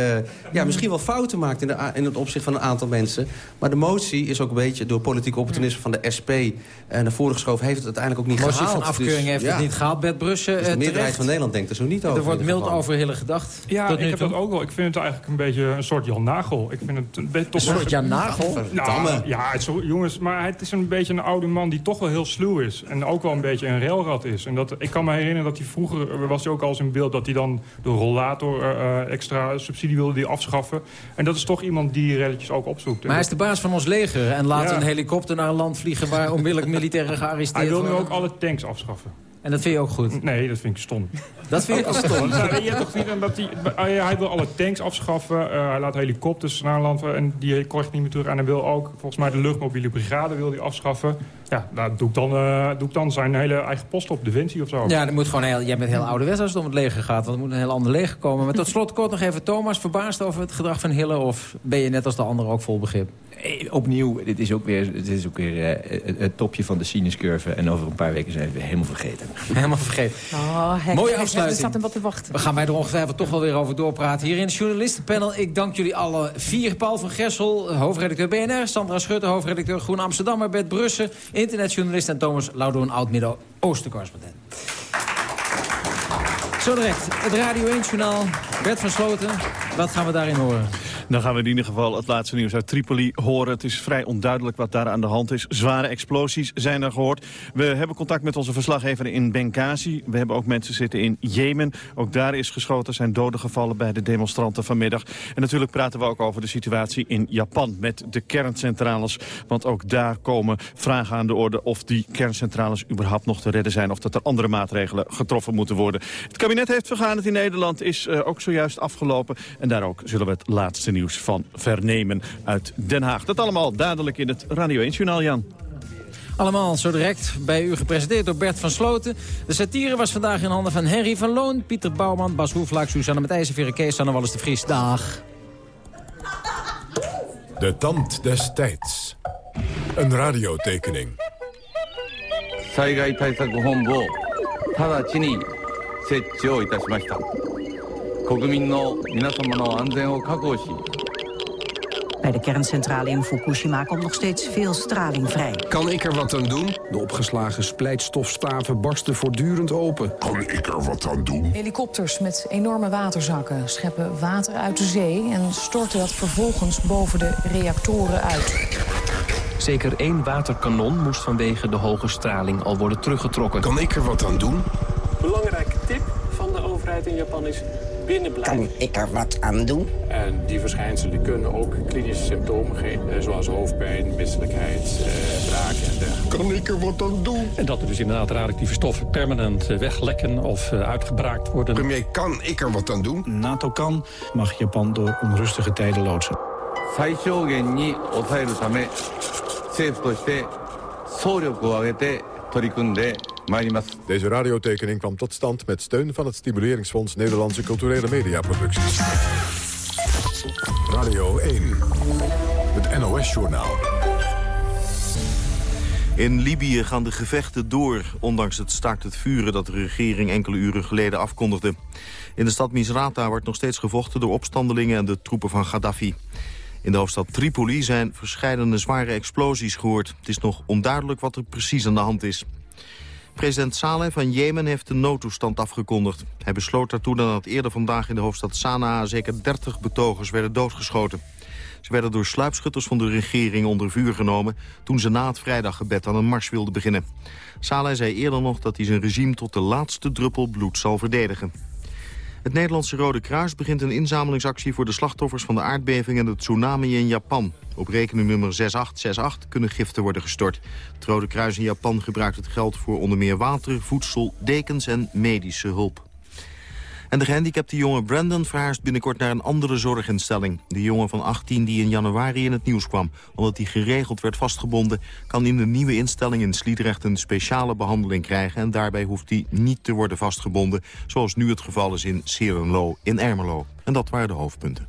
ja, misschien wel fouten maakt in, de, in het opzicht van een aantal mensen. Maar de motie is ook een beetje door politiek opportunisme van de SP... Uh, naar voren geschoven, heeft het uiteindelijk ook niet Motie gehaald. van afkeuring Dus, heeft ja, het niet gehaald. Bert Brussen, dus de meerderheid terecht. van Nederland denkt er zo niet over. Er wordt mild over Hille gedacht. Ja, ik heb toe. dat ook wel. Ik vind het eigenlijk een beetje een soort Jan Nagel. Ik vind het een toch Een soort Jan Nagel? Nou, ja, het is, jongens, maar het is een beetje een oude man die toch wel heel sluw is. En ook wel een beetje een railrad is. En dat, ik kan me herinneren dat hij vroeger, was hij ook al eens in beeld... dat hij dan de rollator eh, eh, extra subsidie wilde die afschaffen. En dat is toch iemand die relletjes ook opzoekt. Maar hij is de baas van ons leger en laat Ja. een helikopter naar een land vliegen... waar onmiddellijk militairen gearresteerd hij wil nu worden. ook alle tanks afschaffen. En dat vind je ook goed? Nee, dat vind ik stom. Dat vind je ook stom? Want, nou, je hebt toch niet dat hij, hij wil alle tanks afschaffen. eh, hij laat helikopters naar een land en die krijgt niet meer terug. En hij wil ook, volgens mij, de luchtmobiele brigade wil hij afschaffen. Ja, daar doe ik dan, eh, doe ik dan zijn hele eigen post op, Defensie of zo. Ja, dat moet gewoon heel, jij bent heel ouderwets als het om het leger gaat. Want er moet een heel ander leger komen. Maar tot slot kort nog even Thomas. Verbaasd over het gedrag van Hille? Of ben je net als de anderen ook vol begrip? Eh, Opnieuw, dit is ook weer, dit is ook weer eh, het- topje van de sinuscurve. En over een paar weken zijn we weer helemaal vergeten. Helemaal vergeten. Oh, Mooie afsluiting. Er staat hem wat te wachten. We gaan wij er ongetwijfeld toch wel weer over doorpraten. Hier in het journalistenpanel. Ik dank jullie alle vier. Paul van Gessel, hoofdredacteur BNR. Sandra Schutte, hoofdredacteur Groen Amsterdammer. Bert Brussen, internetjournalist. En Thomas Laudoen, oud-Midden-Oosten-correspondent. Zo direct, het Radio 1-journaal. Bert van Sloten, wat gaan we daarin horen? Dan gaan we in ieder geval het laatste nieuws uit Tripoli horen. Het is vrij onduidelijk wat daar aan de hand is. Zware explosies zijn er gehoord. We hebben contact met onze verslaggever in Benghazi. We hebben ook mensen zitten in Jemen. Ook daar is geschoten, zijn doden gevallen bij de demonstranten vanmiddag. En natuurlijk praten we ook over de situatie in Japan met de kerncentrales. Want ook daar komen vragen aan de orde of die kerncentrales überhaupt nog te redden zijn. Of dat er andere maatregelen getroffen moeten worden. Het kabinet heeft vergaderd in Nederland, is eh, ook zojuist afgelopen. En daar ook zullen we het laatste nieuws van vernemen uit Den Haag. Dat allemaal dadelijk in het Radio 1-journaal, Jan. Allemaal zo direct bij u gepresenteerd door Bert van Sloten. De satire was vandaag in handen van Henry van Loon, Pieter Bouwman, Bas Hoeflaak, Suzanne Matthijssen, Verre Kees, Sanne Wallis de Vries. Dag. De tand des tijds. Een radiotekening. 災害対策本部を直ちに設置をいたしました 国民の皆様の安全を確保し Bij de kerncentrale in Fukushima komt nog steeds veel straling vrij. Kan ik er wat aan doen? De opgeslagen splijtstofstaven barsten voortdurend open. Kan ik er wat aan doen? Helikopters met enorme waterzakken scheppen water uit de zee... en storten dat vervolgens boven de reactoren uit. Zeker één waterkanon moest vanwege de hoge straling al worden teruggetrokken. Kan ik er wat aan doen? Belangrijke tip van de overheid in Japan is binnenblijven. Kan ik er wat aan doen? En die verschijnselen kunnen ook klinische symptomen geven, zoals hoofdpijn, misselijkheid, eh, braken en dergelijke. Kan ik er wat aan doen? En dat er dus inderdaad radioactieve stoffen permanent eh, weglekken of uh, uitgebraakt worden. Premier, kan ik er wat aan doen? NATO kan, mag Japan door onrustige tijden loodsen. 最小限に抑えるため政府として総力を挙げて取り組んでまいります Deze radiotekening kwam tot stand met steun van het Stimuleringsfonds Nederlandse Culturele Mediaproducties. Radio 1, het NOS-journaal. In Libië gaan de gevechten door, ondanks het staakt het vuren dat de regering enkele uren geleden afkondigde. In de stad Misrata wordt nog steeds gevochten door opstandelingen en de troepen van Gaddafi. In de hoofdstad Tripoli zijn verschillende zware explosies gehoord. Het is nog onduidelijk wat er precies aan de hand is. President Saleh van Jemen heeft de noodtoestand afgekondigd. Hij besloot daartoe nadat eerder vandaag in de hoofdstad Sanaa... zeker 30 betogers werden doodgeschoten. Ze werden door sluipschutters van de regering onder vuur genomen... toen ze na het vrijdaggebed aan een mars wilden beginnen. Saleh zei eerder nog dat hij zijn regime tot de laatste druppel bloed zal verdedigen. Het Nederlandse Rode Kruis begint een inzamelingsactie voor de slachtoffers van de aardbeving en de tsunami in Japan. Op rekeningnummer 6868 kunnen giften worden gestort. Het Rode Kruis in Japan gebruikt het geld voor onder meer water, voedsel, dekens en medische hulp. En de gehandicapte jongen Brandon verhuist binnenkort naar een andere zorginstelling. De jongen van 18 die in januari in het nieuws kwam... omdat hij geregeld werd vastgebonden... kan in de nieuwe instelling in Sliedrecht een speciale behandeling krijgen... en daarbij hoeft hij niet te worden vastgebonden... zoals nu het geval is in Serenlo in Ermelo. En dat waren de hoofdpunten.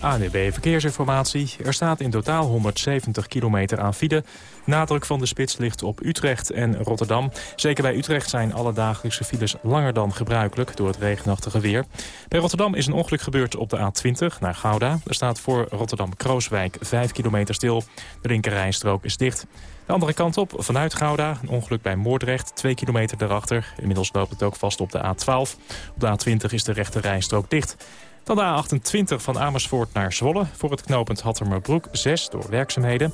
ANUB Verkeersinformatie. Er staat in totaal 170 kilometer aan file. Nadruk van de spits ligt op Utrecht en Rotterdam. Zeker bij Utrecht zijn alle dagelijkse files langer dan gebruikelijk door het regenachtige weer. Bij Rotterdam is een ongeluk gebeurd op de A20 naar Gouda. Er staat voor Rotterdam-Krooswijk 5 kilometer stil. De linkerrijstrook is dicht. De andere kant op, vanuit Gouda, een ongeluk bij Moordrecht, 2 kilometer daarachter. Inmiddels loopt het ook vast op de A12. Op de A20 is de rechte rijstrook dicht. Dan de A28 van Amersfoort naar Zwolle. Voor het knooppunt Hattermerbroek 6 door werkzaamheden.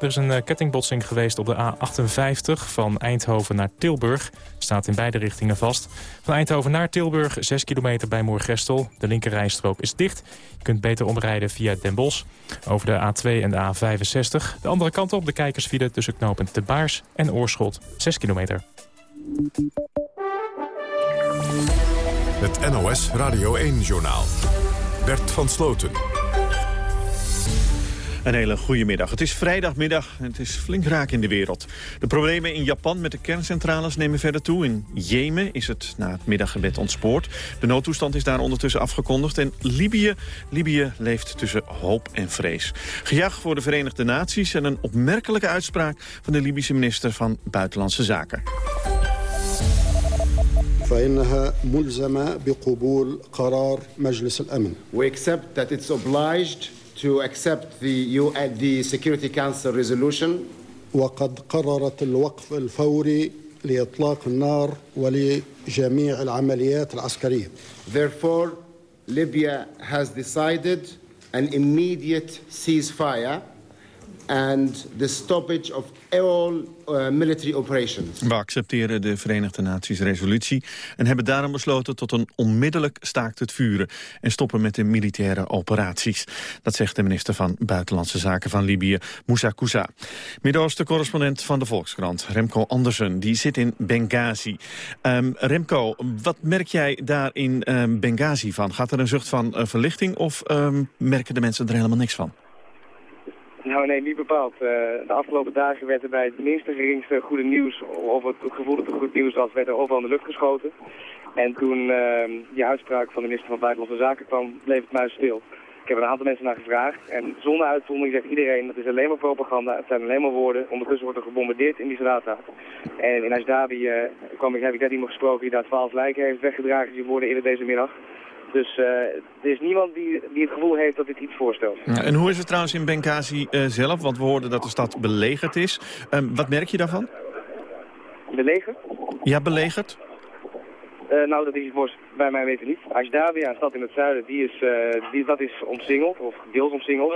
Er is een uh, kettingbotsing geweest op de A58 van Eindhoven naar Tilburg. Staat in beide richtingen vast. Van Eindhoven naar Tilburg 6 kilometer bij Moergestel. De linkerrijstrook is dicht. Je kunt beter omrijden via Den Bosch. Over de A2 en de A65. De andere kant op de kijkersfile tussen knooppunt De Baars en Oorschot 6 kilometer. Het NOS Radio 1-journaal. Bert van Sloten. Een hele goede middag. Het is vrijdagmiddag en het is flink raak in de wereld. De problemen in Japan met de kerncentrales nemen verder toe. In Jemen is het na het middaggebed ontspoord. De noodtoestand is daar ondertussen afgekondigd. En Libië, Libië leeft tussen hoop en vrees. Gejaagd voor de Verenigde Naties en een opmerkelijke uitspraak... van de Libische minister van Buitenlandse Zaken. فإنها ملزمة بقبول قرار مجلس الأمن. We accept that it's obliged to accept the, UN, the Security Council resolution. وقد قررت الوقف الفوري لإطلاق النار ولجميع العمليات العسكرية. Therefore, Libya has decided an immediate ceasefire and the stoppage of uh. We accepteren de Verenigde Naties resolutie en hebben daarom besloten tot een onmiddellijk staakt het vuren en stoppen met de militaire operaties. Dat zegt de minister van Buitenlandse Zaken van Libië, Moussa Kouza. Midden-Oosten-correspondent van de Volkskrant, Remco Andersen, die zit in Benghazi. Um, Remco, wat merk jij daar in um, Benghazi van? Gaat er een zucht van uh, verlichting of um, merken de mensen er helemaal niks van? Nou nee, niet bepaald. Uh, de afgelopen dagen werd er bij het minste geringste goede nieuws, of het gevoel dat het goed nieuws was, werd er overal in de lucht geschoten. En toen uh, die uitspraak van de minister van Buitenlandse Zaken kwam, bleef het muis stil. Ik heb een aantal mensen naar gevraagd en zonder uitzondering zegt iedereen dat is alleen maar propaganda, het zijn alleen maar woorden. Ondertussen wordt er gebombardeerd in Misrata. En in Ashdari uh, kwam ik, heb ik net iemand gesproken die daar twaalf lijken heeft weggedragen, die worden eerder deze middag. Dus er is niemand die, die het gevoel heeft dat dit iets voorstelt. Ja, en hoe is het trouwens in Benghazi zelf? Want we hoorden dat de stad belegerd is. Ehm, wat merk je daarvan? Belegerd? Ja, belegerd. Uh, nou, dat is voor bij mij weten niet. Ashdabia, een stad in het zuiden, die is, uh, die, dat is omsingeld, of deels omsingeld.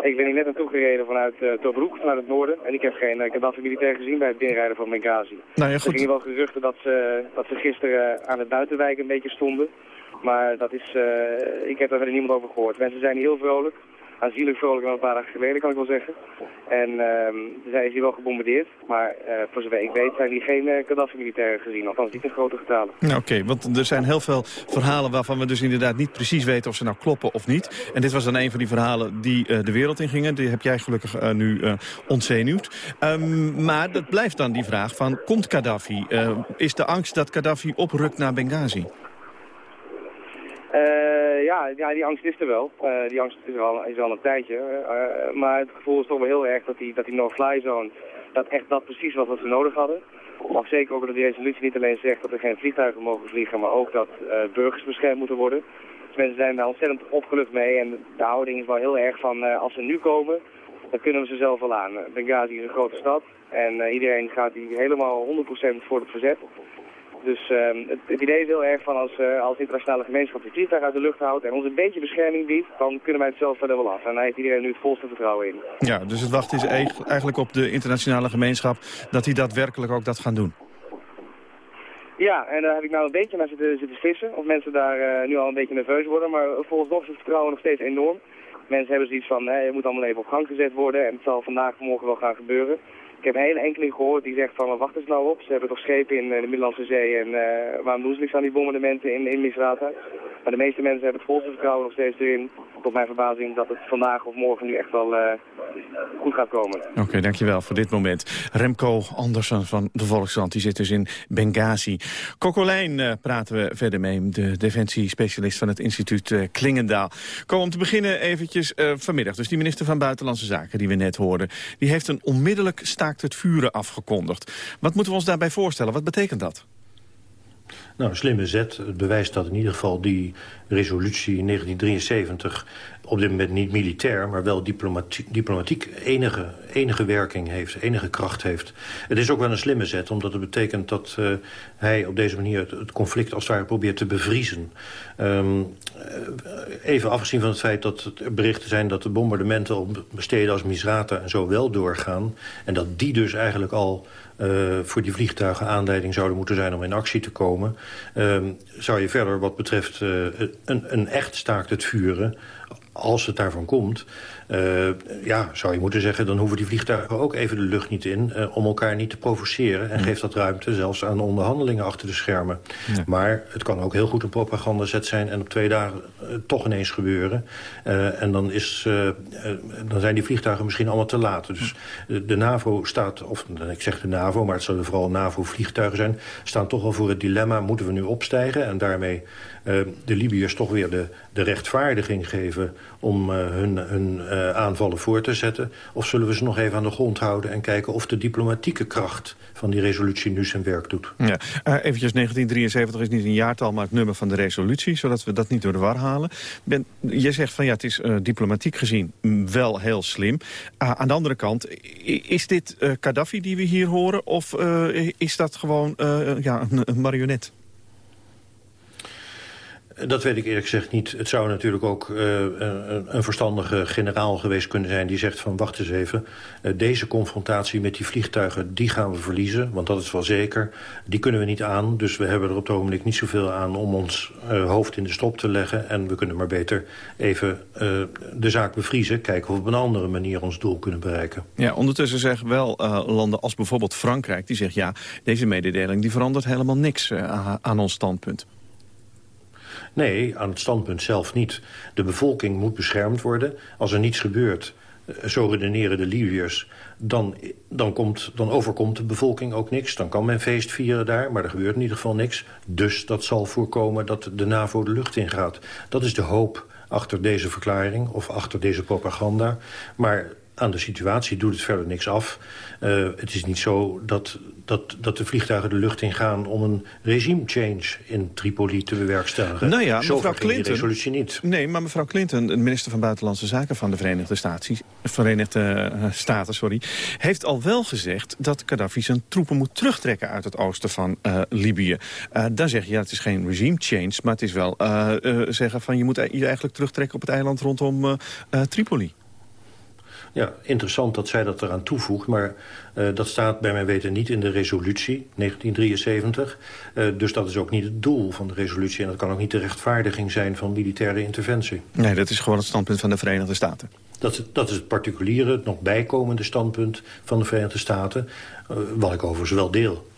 ik ben hier net naartoe gereden vanuit uh, Tobruk, vanuit het noorden. En ik heb geen uh, Gaddafi-militair gezien bij het binnenrijden van Benghazi. Nou ja, goed. Er gingen wel geruchten dat ze, dat ze gisteren aan het buitenwijk een beetje stonden. Maar dat is, ik heb daar verder niemand over gehoord. Mensen zijn heel vrolijk aanzienlijk vrolijk dan een paar dagen geleden, kan ik wel zeggen. En uh, zij is hier wel gebombardeerd, maar uh, voor zover ik weet zijn hier geen uh, Gaddafi-militairen gezien, althans niet in grote getalen. Nou, Oké, want er zijn heel veel verhalen waarvan we dus inderdaad niet precies weten of ze nou kloppen of niet. En dit was dan een van die verhalen die uh, de wereld in gingen. Die heb jij gelukkig nu ontzenuwd. Um, maar dat blijft dan die vraag van, komt Gaddafi? is de angst dat Gaddafi oprukt naar Benghazi? Uh, ja, ja, die angst is er wel. Uh, die angst is er al, is al een tijdje. Uh, maar het gevoel is toch wel heel erg dat die, dat die no-fly zone, dat echt dat precies was wat ze nodig hadden. Of zeker ook dat die resolutie niet alleen zegt dat er geen vliegtuigen mogen vliegen, maar ook dat burgers beschermd moeten worden. Dus mensen zijn daar ontzettend opgelucht mee en de houding is wel heel erg van als ze nu komen, dan kunnen we ze zelf wel aan. Benghazi is een grote stad en iedereen gaat hier helemaal 100% voor het verzet. Dus uh, het, het, idee is heel erg van als, uh, als internationale gemeenschap die vliegtuig uit de lucht houdt en ons een beetje bescherming biedt, dan kunnen wij het zelf verder wel af. En daar heeft iedereen nu het volste vertrouwen in. Ja, dus het wacht is eigenlijk op de internationale gemeenschap dat die daadwerkelijk ook dat gaan doen. Ja, en daar heb ik nou een beetje naar zitten, zitten vissen. Of mensen daar uh, nu al een beetje nerveus worden. Maar volgens nog is het vertrouwen nog steeds enorm. Mensen hebben zoiets van, hè, je moet allemaal even op gang gezet worden. En het zal vandaag of morgen wel gaan gebeuren. Ik heb hele enkeling gehoord die zegt van, wacht eens nou op. Ze hebben toch schepen in eh, de Middellandse Zee en uh, waarom doen ze niks aan die bombardementen in, in Misrata? Maar de meeste mensen hebben het volste vertrouwen nog steeds erin. Tot mijn verbazing dat het vandaag of morgen nu echt wel goed gaat komen. Oké, dankjewel voor dit moment. Remco Andersen van de Volkskrant, die zit dus in Benghazi. Kokolijn praten we verder mee, de defensiespecialist van het instituut Klingendaal. Kom om te beginnen eventjes vanmiddag. Dus die minister van Buitenlandse Zaken die we net hoorden... die heeft een onmiddellijk het vuren afgekondigd. Wat moeten we ons daarbij voorstellen? Wat betekent dat? Nou, slimme zet. Het bewijst dat in ieder geval die resolutie in 1973... op dit moment niet militair, maar wel diplomatiek, diplomatiek enige, enige werking heeft, enige kracht heeft. Het is ook wel een slimme zet, omdat het betekent dat uh, hij op deze manier het, conflict als het ware probeert te bevriezen. Um, even afgezien van het feit dat er berichten zijn dat de bombardementen op steden als Misrata en zo wel doorgaan. En dat die dus eigenlijk al uh, voor die vliegtuigen aanleiding zouden moeten zijn om in actie te komen... Uh, zou je verder wat betreft uh, een, een echt staakt het vuren als het daarvan komt... Uh, ja, zou je moeten zeggen, dan hoeven die vliegtuigen ook even de lucht niet in... Uh, om elkaar niet te provoceren. En mm. geeft dat ruimte zelfs aan onderhandelingen achter de schermen. Maar het kan ook heel goed een propagandazet zijn... en op twee dagen uh, toch ineens gebeuren. en dan, is, dan zijn die vliegtuigen misschien allemaal te laat. Dus de NAVO staat, of ik zeg de NAVO... maar het zullen vooral NAVO-vliegtuigen zijn... staan toch wel voor het dilemma, moeten we nu opstijgen... en daarmee de Libiërs toch weer de, de rechtvaardiging geven... om hun, hun uh, aanvallen voor te zetten? Of zullen we ze nog even aan de grond houden en kijken of de diplomatieke kracht van die resolutie nu zijn werk doet? Ja, uh, eventjes 1973 is niet een jaartal, maar het nummer van de resolutie, zodat we dat niet door de war halen. Ben, je zegt van ja, het is diplomatiek gezien wel heel slim. aan de andere kant, is dit Gaddafi die we hier horen of is dat gewoon ja, een marionet? Dat weet ik eerlijk gezegd niet. Het zou natuurlijk ook uh, een, verstandige generaal geweest kunnen zijn... die zegt van wacht eens even, uh, deze confrontatie met die vliegtuigen... die gaan we verliezen, want dat is wel zeker. Die kunnen we niet aan, dus we hebben er op het ogenblik niet zoveel aan... om ons uh, hoofd in de strop te leggen. En we kunnen maar beter even de zaak bevriezen. Kijken of we op een andere manier ons doel kunnen bereiken. Ja, ondertussen zeggen wel landen als bijvoorbeeld Frankrijk... die zegt ja, deze mededeling die verandert helemaal niks aan ons standpunt. Nee, aan het standpunt zelf niet. De bevolking moet beschermd worden. Als er niets gebeurt, eh, zo redeneren de Libiërs... Dan, dan, komt, dan overkomt de bevolking ook niks. Dan kan men feest vieren daar, maar er gebeurt in ieder geval niks. Dus dat zal voorkomen dat de NAVO de lucht ingaat. Dat is de hoop achter deze verklaring of achter deze propaganda. Maar aan de situatie doet het verder niks af. Uh, het is niet zo dat, dat, dat de vliegtuigen de lucht ingaan... om een regime change in Tripoli te bewerkstelligen. Nou ja, Zo mevrouw Clinton... resolutie niet. Nee, maar mevrouw Clinton, de minister van Buitenlandse Zaken... van de Verenigde, Staten, Verenigde eh, Staten sorry, heeft al wel gezegd... dat Gaddafi zijn troepen moet terugtrekken uit het oosten van uh, Libië. Uh, dan zeg je, ja, het is geen regime change... maar het is wel zeggen van je moet je eigenlijk terugtrekken op het eiland rondom Tripoli. Ja, interessant dat zij dat eraan toevoegt, maar uh, dat staat bij mijn weten niet in de resolutie 1973. Uh, dus dat is ook niet het doel van de resolutie en dat kan ook niet de rechtvaardiging zijn van militaire interventie. Nee, dat is gewoon het standpunt van de Verenigde Staten. Dat is, dat is het particuliere, het nog bijkomende standpunt van de Verenigde Staten, uh, wat ik overigens wel deel.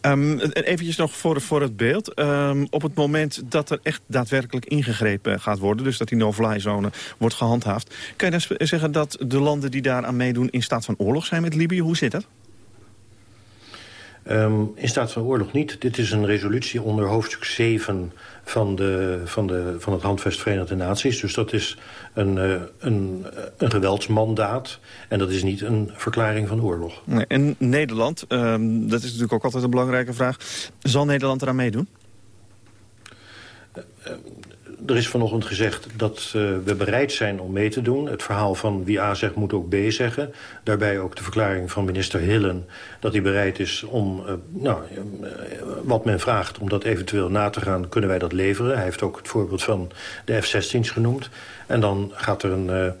Um, eventjes nog voor, voor het beeld. Um, op het moment dat er echt daadwerkelijk ingegrepen gaat worden... dus dat die no-fly zone wordt gehandhaafd... kan je dan zeggen dat de landen die daar aan meedoen... in staat van oorlog zijn met Libië? Hoe zit dat? Um, in staat van oorlog niet. Dit is een resolutie onder hoofdstuk 7 van, de, van, de, van het Handvest Verenigde Naties. Dus dat is een, uh, een, een geweldsmandaat. En dat is niet een verklaring van oorlog. Nee, en Nederland, um, dat is natuurlijk ook altijd een belangrijke vraag. Zal Nederland eraan meedoen? Er is vanochtend gezegd dat uh, we bereid zijn om mee te doen. Het verhaal van wie A zegt moet ook B zeggen. Daarbij ook de verklaring van minister Hillen... dat hij bereid is om, uh, nou, uh, wat men vraagt, om dat eventueel na te gaan... kunnen wij dat leveren. Hij heeft ook het voorbeeld van de F-16's genoemd. En dan gaat er een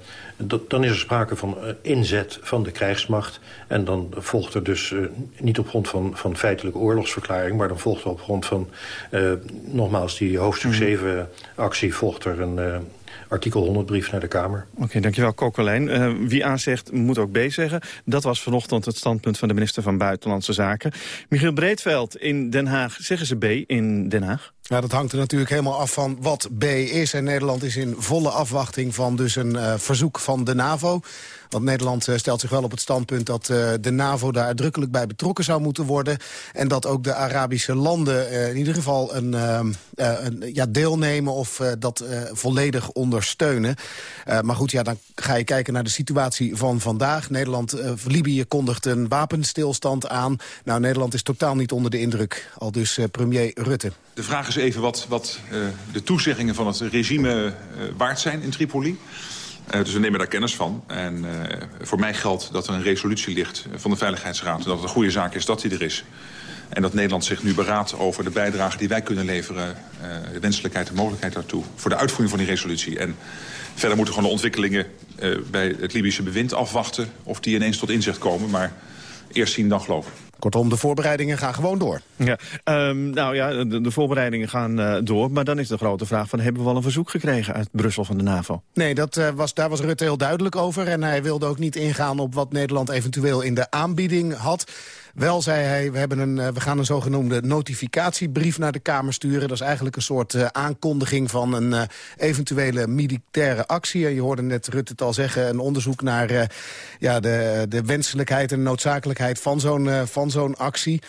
dan is er sprake van uh, inzet van de krijgsmacht. En dan volgt er dus uh, niet op grond van, van feitelijke oorlogsverklaring... maar dan volgt er op grond van, uh, nogmaals, die hoofdstuk 7-actie... volgt er een artikel 100 brief naar de Kamer. Oké, okay, dankjewel Kokkelijn. Wie A zegt, moet ook B zeggen. Dat was vanochtend het standpunt van de minister van Buitenlandse Zaken. Michiel Breedveld in Den Haag. Zeggen ze B in Den Haag? Ja, dat hangt er natuurlijk helemaal af van wat B is. En Nederland is in volle afwachting van dus een uh, verzoek van de NAVO. Want Nederland uh, stelt zich wel op het standpunt dat uh, de NAVO daar uitdrukkelijk bij betrokken zou moeten worden. En dat ook de Arabische landen in ieder geval een, een ja, deelnemen of dat volledig ondersteunen. maar goed, ja, dan ga je kijken naar de situatie van vandaag. Nederland, Libië kondigt een wapenstilstand aan. Nou, Nederland is totaal niet onder de indruk. Al dus premier Rutte. De vraag is even wat, wat de toezeggingen van het regime waard zijn in Tripoli. Uh, dus we nemen daar kennis van. En voor mij geldt dat er een resolutie ligt van de Veiligheidsraad... en dat het een goede zaak is dat die er is. En dat Nederland zich nu beraadt over de bijdrage die wij kunnen leveren... De wenselijkheid en mogelijkheid daartoe voor de uitvoering van die resolutie. En verder moeten gewoon de ontwikkelingen bij het Libische bewind afwachten... of die ineens tot inzicht komen, maar eerst zien dan geloven. Kortom, de voorbereidingen gaan gewoon door. Ja, um, nou ja, de, de voorbereidingen gaan uh, door. Maar dan is de grote vraag van, hebben we wel een verzoek gekregen uit Brussel van de NAVO? Nee, dat, uh, was, daar was Rutte heel duidelijk over. En hij wilde ook niet ingaan op wat Nederland eventueel in de aanbieding had. Wel zei hij, we, hebben een, uh, we gaan een zogenoemde notificatiebrief naar de Kamer sturen. Dat is eigenlijk een soort uh, aankondiging van een uh, eventuele militaire actie. En je hoorde net Rutte het al zeggen, een onderzoek naar ja, de, de wenselijkheid en noodzakelijkheid van zo'n van zo'n actie.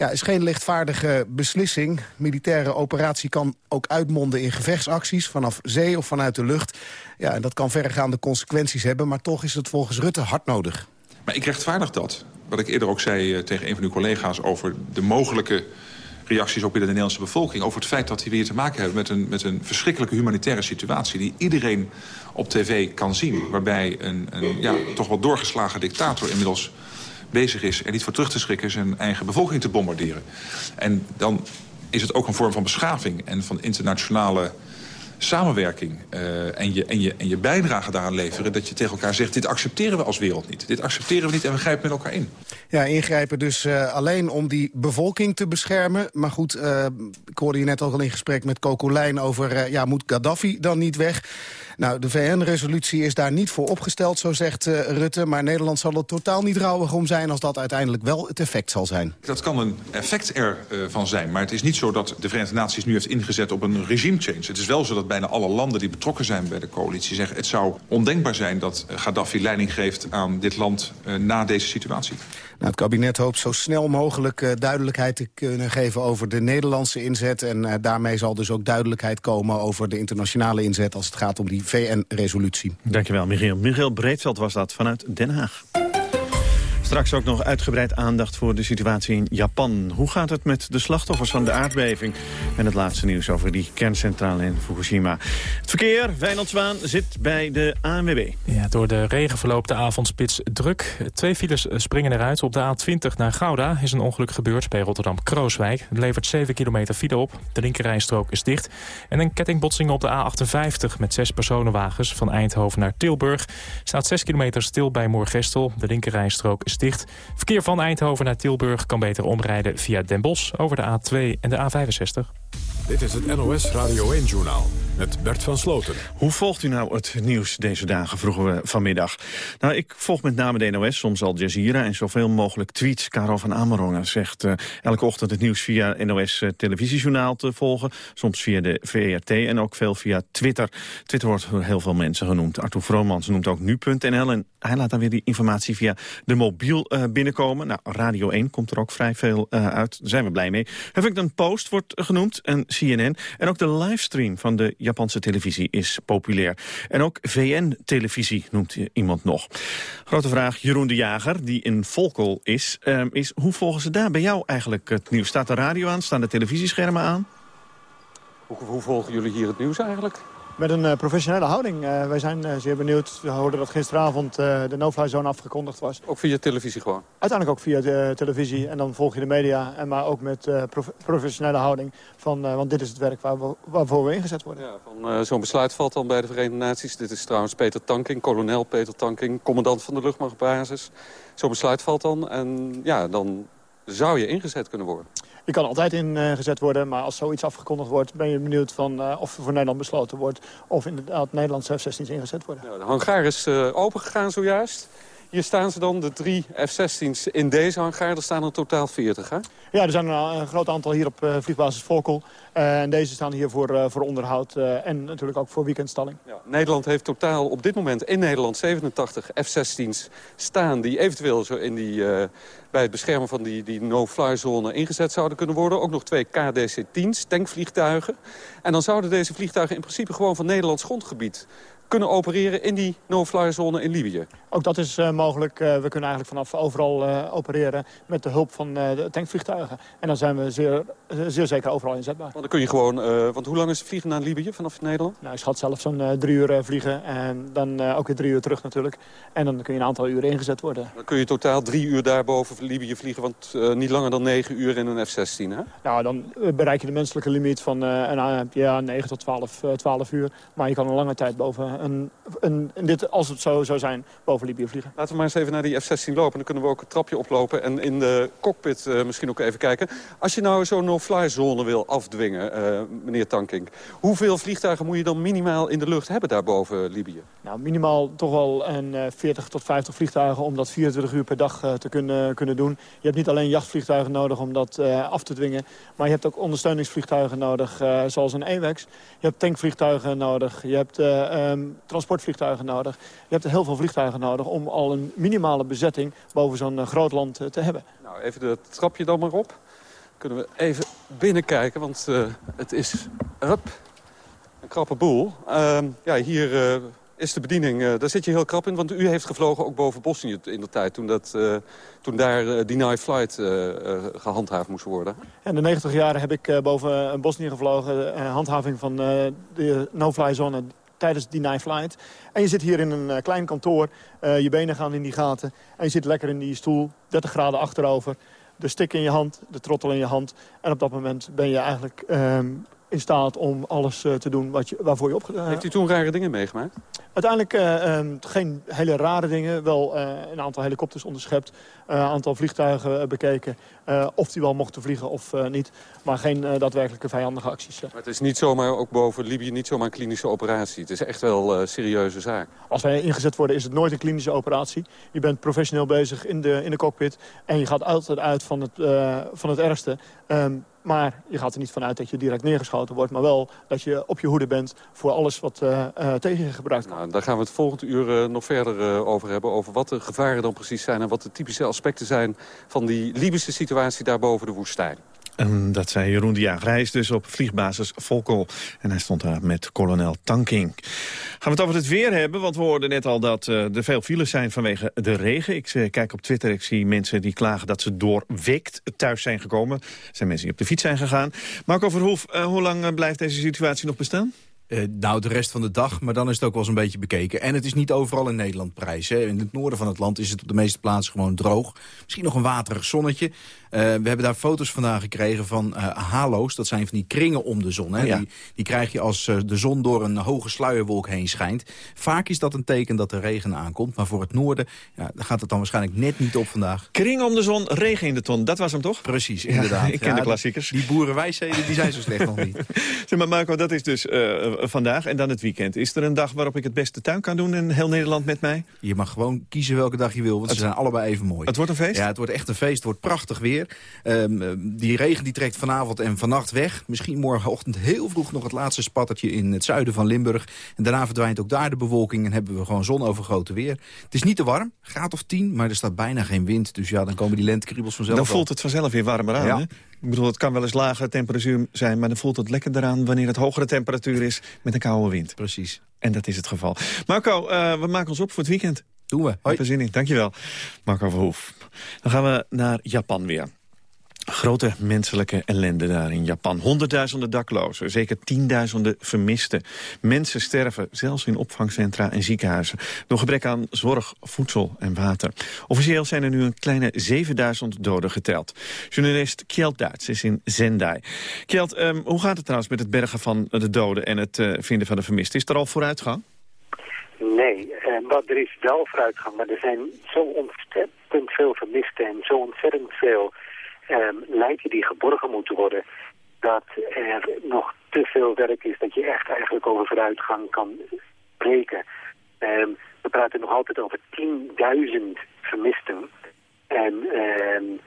Ja, is geen lichtvaardige beslissing. Militaire operatie kan ook uitmonden in gevechtsacties... vanaf zee of vanuit de lucht. Ja, en dat kan verregaande consequenties hebben... maar toch is het volgens Rutte hard nodig. Maar ik rechtvaardig dat. Wat ik eerder ook zei uh, tegen een van uw collega's... over de mogelijke reacties ook in de Nederlandse bevolking... over het feit dat we hier te maken hebben met een, met een verschrikkelijke humanitaire situatie... die iedereen op tv kan zien. Waarbij een, een ja, toch wel doorgeslagen dictator inmiddels bezig is... er niet voor terug te schrikken zijn eigen bevolking te bombarderen. En dan is het ook een vorm van beschaving en van internationale samenwerking uh, en, je, en, je, en je bijdrage daaraan leveren... dat je tegen elkaar zegt, dit accepteren we als wereld niet. Dit accepteren we niet en we grijpen met elkaar in. Ja, ingrijpen dus uh, alleen om die bevolking te beschermen. Maar goed, uh, ik hoorde je net ook al in gesprek met Kokolijn over... ja, moet Gaddafi dan niet weg? Nou, de VN-resolutie is daar niet voor opgesteld, zo zegt uh, Rutte. Maar Nederland zal er totaal niet rouwig om zijn... als dat uiteindelijk wel het effect zal zijn. Dat kan een effect ervan uh, zijn. Maar het is niet zo dat de Verenigde Naties nu heeft ingezet op een regime change. Het is wel zo dat bijna alle landen die betrokken zijn bij de coalitie zeggen... het zou ondenkbaar zijn dat Gaddafi leiding geeft aan dit land uh, na deze situatie. Nou, het kabinet hoopt zo snel mogelijk uh, duidelijkheid te kunnen geven over de Nederlandse inzet. En uh, daarmee zal dus ook duidelijkheid komen over de internationale inzet als het gaat om die VN-resolutie. Dankjewel, Michiel. Michiel Breedveld was dat vanuit Den Haag. Straks ook nog uitgebreid aandacht voor de situatie in Japan. Hoe gaat het met de slachtoffers van de aardbeving? En het laatste nieuws over die kerncentrale in Fukushima. Het verkeer, Wijnald Zwaan, zit bij de ANWB. Ja, door de regen verloopt de avondspits druk. Twee files springen eruit. Op de A20 naar Gouda is een ongeluk gebeurd bij Rotterdam-Krooswijk. Het levert 7 kilometer file op. De linkerrijstrook is dicht. En een kettingbotsing op de A58 met zes personenwagens van Eindhoven naar Tilburg. Staat 6 kilometer stil bij Moorgestel. De linkerrijstrook is dicht. Verkeer van Eindhoven naar Tilburg kan beter omrijden via Den Bosch over de A2 en de A65. Dit is het NOS Radio 1-journaal met Bert van Sloten. Hoe volgt u nou het nieuws deze dagen, vroegen we vanmiddag. Nou, ik volg met name de NOS, soms Al Jazeera... en zoveel mogelijk tweets. Karel van Amerongen zegt uh, elke ochtend het nieuws via NOS uh, televisiejournaal te volgen. Soms via de VRT en ook veel via Twitter. Twitter wordt door heel veel mensen genoemd. Arthur Vromans noemt ook nu.nl en hij laat dan weer die informatie via de mobiel uh, binnenkomen. Nou, Radio 1 komt er ook vrij veel uit. Daar zijn we blij mee. Huffington Post wordt genoemd en CNN. En ook de livestream van de Japanse televisie is populair. En ook VN-televisie noemt iemand nog. Grote vraag, Jeroen de Jager, die in Volkel is, um, is hoe volgen ze daar bij jou eigenlijk het nieuws? Staat de radio aan? Staan de televisieschermen aan? Hoe, hoe volgen jullie hier het nieuws eigenlijk? Met een uh, professionele houding. Uh, wij zijn uh, zeer benieuwd. We hoorden dat gisteravond de no-fly zone afgekondigd was. Ook via televisie gewoon? Uiteindelijk ook via de televisie. En dan volg je de media. En maar ook met prof professionele houding. Van, want dit is het werk waar we, waarvoor we ingezet worden. Ja, van Zo'n besluit valt dan bij de Verenigde Naties. Dit is trouwens Peter Tanking, kolonel Peter Tanking. Commandant van de luchtmachtbasis. Zo'n besluit valt dan. En ja, dan zou je ingezet kunnen worden. Je kan altijd ingezet worden, maar als zoiets afgekondigd wordt... ben je benieuwd van, uh, of voor Nederland besloten wordt... of inderdaad Nederlandse F-16's ingezet worden. Ja, de hangar is uh, opengegaan zojuist. Hier staan ze dan, de drie F-16's in deze hangar. Er staan er totaal 40, hè? Ja, er zijn een, een groot aantal hier op uh, vliegbasis Volkel. Uh, en deze staan hier voor, uh, voor onderhoud en natuurlijk ook voor weekendstalling. Ja, Nederland heeft totaal op dit moment in Nederland 87 F-16's staan... die eventueel zo in die, bij het beschermen van die, die no-fly zone ingezet zouden kunnen worden. Ook nog twee KDC-10's, tankvliegtuigen. En dan zouden deze vliegtuigen in principe gewoon van Nederlands grondgebied kunnen opereren in die no-fly zone in Libië. Ook dat is uh, mogelijk. Uh, we kunnen eigenlijk vanaf overal uh, opereren met de hulp van de tankvliegtuigen. En dan zijn we zeer, zeer zeker overal inzetbaar. Want dan kun je gewoon, want hoe lang is het vliegen naar Libië vanaf Nederland? Nou, ik schat zelf zo'n drie uur vliegen en dan ook weer drie uur terug natuurlijk. En dan kun je een aantal uren ingezet worden. Dan kun je totaal drie uur daar boven Libië vliegen, want niet langer dan negen uur in een F-16, hè? Nou, dan bereik je de menselijke limiet van een, ja, 9 tot 12, 12 uur. Maar je kan een lange tijd boven een, een, dit, als het zo zou zijn, boven Libië vliegen. Laten we maar eens even naar die F-16 lopen. Dan kunnen we ook het trapje oplopen en in de cockpit misschien ook even kijken. Als je nou zo'n no-fly zone wil afdwingen, uh, meneer Tankink... hoeveel vliegtuigen moet je dan minimaal in de lucht hebben daar boven Libië? Nou, minimaal toch wel een uh, 40 tot 50 vliegtuigen om dat 24 uur per dag te kunnen, kunnen doen. Je hebt niet alleen jachtvliegtuigen nodig om dat af te dwingen... maar je hebt ook ondersteuningsvliegtuigen nodig, zoals een AWACS. Je hebt tankvliegtuigen nodig, je hebt um, transportvliegtuigen nodig. Je hebt heel veel vliegtuigen nodig om al een minimale bezetting boven zo'n groot land te hebben. Nou, even het trapje dan maar op. Kunnen we even binnenkijken, want uh, het is een krappe boel. ja, hier is de bediening, daar zit je heel krap in. Want u heeft gevlogen ook boven Bosnië in de tijd. Toen, dat, toen daar deny flight gehandhaafd moest worden. In de 90 jaren heb ik boven Bosnië gevlogen. handhaving van de no-fly zone tijdens night flight. En je zit hier in een klein kantoor, je benen gaan in die gaten... en je zit lekker in die stoel, 30 graden achterover... de stick in je hand, de trottel in je hand... en op dat moment ben je eigenlijk um, in staat om alles uh, te doen wat je, waarvoor je opgedaan Heeft u toen rare dingen meegemaakt? Uiteindelijk uh, um, geen hele rare dingen. Wel uh, een aantal helikopters onderschept. Een aantal vliegtuigen bekeken. of die wel mochten vliegen of niet. Maar geen daadwerkelijke vijandige acties. Maar het is niet zomaar, ook boven Libië, niet zomaar een klinische operatie. Het is echt wel een serieuze zaak. Als wij ingezet worden is het nooit een klinische operatie. Je bent professioneel bezig in de, in de cockpit. En je gaat altijd uit van het, van het ergste. Um, maar je gaat er niet vanuit dat je direct neergeschoten wordt... maar wel dat je op je hoede bent voor alles wat uh, tegen je gebruikt wordt. Nou, daar gaan we het volgende uur uh, nog verder over hebben... over wat de gevaren dan precies zijn... en wat de typische aspecten zijn van die Libische situatie daar boven de woestijn. En dat zei Jeroen de Jager. Hij dus op vliegbasis Volkel. En hij stond daar met kolonel Tanking. we het over het weer hebben, want we hoorden net al dat uh, er veel files zijn vanwege de regen. Ik uh, kijk op Twitter, ik zie mensen die klagen dat ze doorwekt thuis zijn gekomen. Er zijn mensen die op de fiets zijn gegaan. Marco Verhoef, uh, hoe lang blijft deze situatie nog bestaan? Uh, nou, de rest van de dag, maar dan is het ook wel eens een beetje bekeken. En het is niet overal in Nederland prijs. Hè. In het noorden van het land is het op de meeste plaatsen gewoon droog. Misschien nog een waterig zonnetje. Uh, we hebben daar foto's vandaan gekregen van uh, halo's. Dat zijn van die kringen om de zon. Hè. Oh ja. die, die, krijg je als de zon door een hoge sluierwolk heen schijnt. Vaak is dat een teken dat er regen aankomt. Maar voor het noorden ja, gaat het dan waarschijnlijk net niet op vandaag. Kring om de zon, regen in de ton. Dat was hem toch? Precies, inderdaad. Ja, ik ken de klassiekers. Die boerenwijsheden die zijn zo slecht nog niet. Zeg maar Marco, dat is dus vandaag en dan het weekend. Is er een dag waarop ik het beste tuin kan doen in heel Nederland met mij? Je mag gewoon kiezen welke dag je wil, want het, ze zijn allebei even mooi. Het wordt een feest? Ja, het wordt echt een feest. Het wordt prachtig weer. Um, die regen die trekt vanavond en vannacht weg. Misschien morgenochtend heel vroeg nog het laatste spattertje in het zuiden van Limburg. En daarna verdwijnt ook daar de bewolking en hebben we gewoon zonovergoten weer. Het is niet te warm, graad of 10, maar er staat bijna geen wind. Dus ja, dan komen die lentekriebels vanzelf Dan voelt het vanzelf weer warmer aan, ja. hè? Ik bedoel, het kan wel eens lagere temperatuur zijn... maar dan voelt het lekker eraan wanneer het hogere temperatuur is... met een koude wind. Precies. En dat is het geval. Marco, uh, we maken ons op voor het weekend. Doen we. Hoi. Zin in. Dankjewel. Marco Verhoef. Dan gaan we naar Japan weer. Grote menselijke ellende daar in Japan. Honderdduizenden daklozen, zeker tienduizenden vermisten. Mensen sterven, zelfs in opvangcentra en ziekenhuizen... door gebrek aan zorg, voedsel en water. Officieel zijn er nu een kleine 7000 doden geteld. Journalist Kjeld Duits is in Zendai. Kjeld, um, hoe gaat het trouwens met het bergen van de doden... en het uh, vinden van de vermisten? Is er al vooruitgang? Nee, maar er is wel vooruitgang. Maar er zijn zo ontzettend veel vermisten en zo ontzettend veel um, lijken die geborgen moeten worden, dat er nog te veel werk is dat je echt eigenlijk over vooruitgang kan spreken. Um, we praten nog altijd over 10.000 vermisten. En um,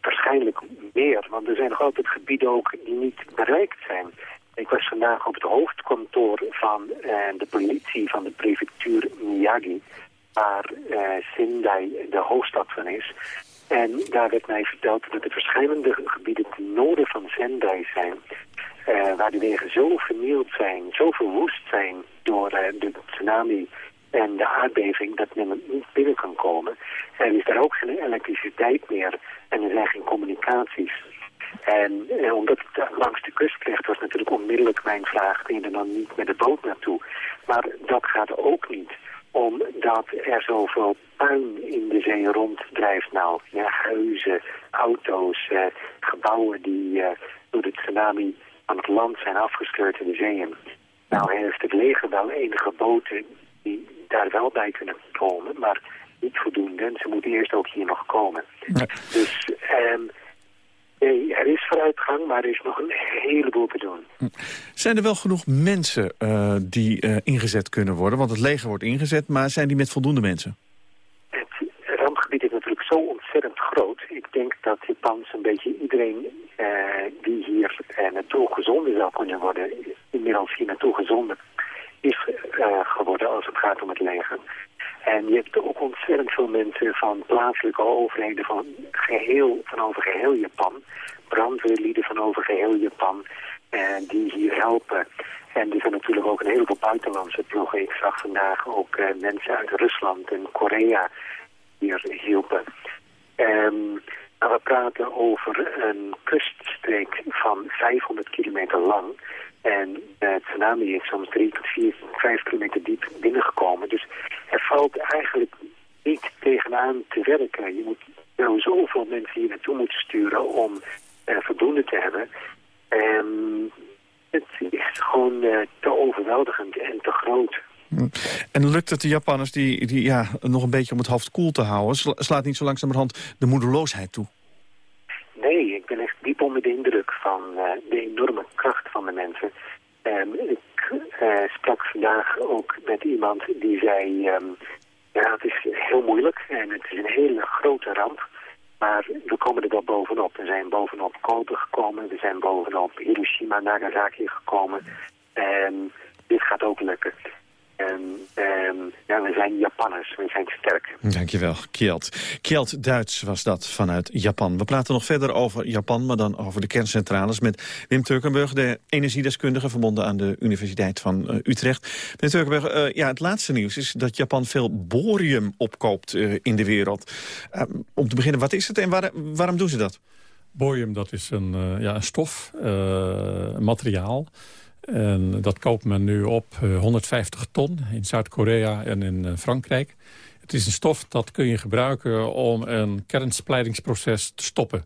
waarschijnlijk meer, want er zijn nog altijd gebieden ook die niet bereikt zijn. Ik was vandaag op het hoofdkantoor van uh, de politie van de prefectuur Miyagi, waar uh, Sendai de hoofdstad van is. En daar werd mij verteld dat er verschillende gebieden ten noorden van Sendai zijn... Uh, waar de wegen zo vernield zijn, zo verwoest zijn door uh, de tsunami en de aardbeving... dat men niet binnen kan komen. En is daar ook geen elektriciteit meer en er zijn geen communicaties. En eh, omdat het langs de kust ligt, was natuurlijk onmiddellijk mijn vraag... je er dan niet met de boot naartoe? Maar dat gaat ook niet omdat er zoveel puin in de zee ronddrijft. Nou, ja, huizen, auto's, eh, gebouwen die eh, door de tsunami van het land zijn afgescheurd in de zeeën. Nou heeft het leger wel enige boten die daar wel bij kunnen komen, maar niet voldoende. En ze moeten eerst ook hier nog komen. Dus... Um, Nee, er is vooruitgang, maar er is nog een heleboel te doen. Zijn er wel genoeg mensen uh, die uh, ingezet kunnen worden? Want het leger wordt ingezet, maar zijn die met voldoende mensen? Het rampgebied is natuurlijk zo ontzettend groot. Ik denk dat Japan zo'n beetje iedereen uh, die hier naartoe gezonden zou kunnen worden... inmiddels hier naartoe gezonden is geworden als het gaat om het leger. En je hebt ook ontzettend veel mensen van plaatselijke overheden van, geheel, van over geheel Japan. Brandweerlieden van over geheel Japan. En die hier helpen. En er zijn natuurlijk ook een heleboel buitenlandse ploegen. Ik zag vandaag ook uh, mensen uit Rusland en Korea hier hielpen. Um, we praten over een kuststreek van 500 kilometer lang. En het tsunami is soms drie tot vier, vijf kilometer diep binnengekomen. Dus er valt eigenlijk niet tegenaan te werken. Je moet nou zoveel mensen hier naartoe moeten sturen om uh, voldoende te hebben. En het is gewoon uh, te overweldigend en te groot. En lukt het de Japanners die, die ja, nog een beetje om het hoofd koel te houden? Slaat niet zo langzamerhand de moedeloosheid toe? Nee, ik ben echt diep onder de indruk van uh, de enorme kracht van de mensen. Um, ik uh, sprak vandaag ook met iemand die zei... Um, ja, het is heel moeilijk en het is een hele grote ramp. Maar we komen er wel bovenop. We zijn bovenop Kobe gekomen. We zijn bovenop Hiroshima, Nagasaki gekomen. En dit gaat ook lukken. En um, ja, we zijn Japanners, we zijn sterk. Dankjewel, Kjeld. Kjeld Duits was dat vanuit Japan. We praten nog verder over Japan, maar dan over de kerncentrales... met Wim Turkenburg, de energiedeskundige... verbonden aan de Universiteit van uh, Utrecht. Meneer Turkenburg, uh, ja, het laatste nieuws is dat Japan veel borium opkoopt uh, in de wereld. om te beginnen, wat is het en waar, waarom doen ze dat? Borium, dat is een, ja, een stof, een materiaal... En dat koopt men nu op 150 ton in Zuid-Korea en in Frankrijk. Het is een stof dat kun je gebruiken om een kernsplijtingsproces te stoppen.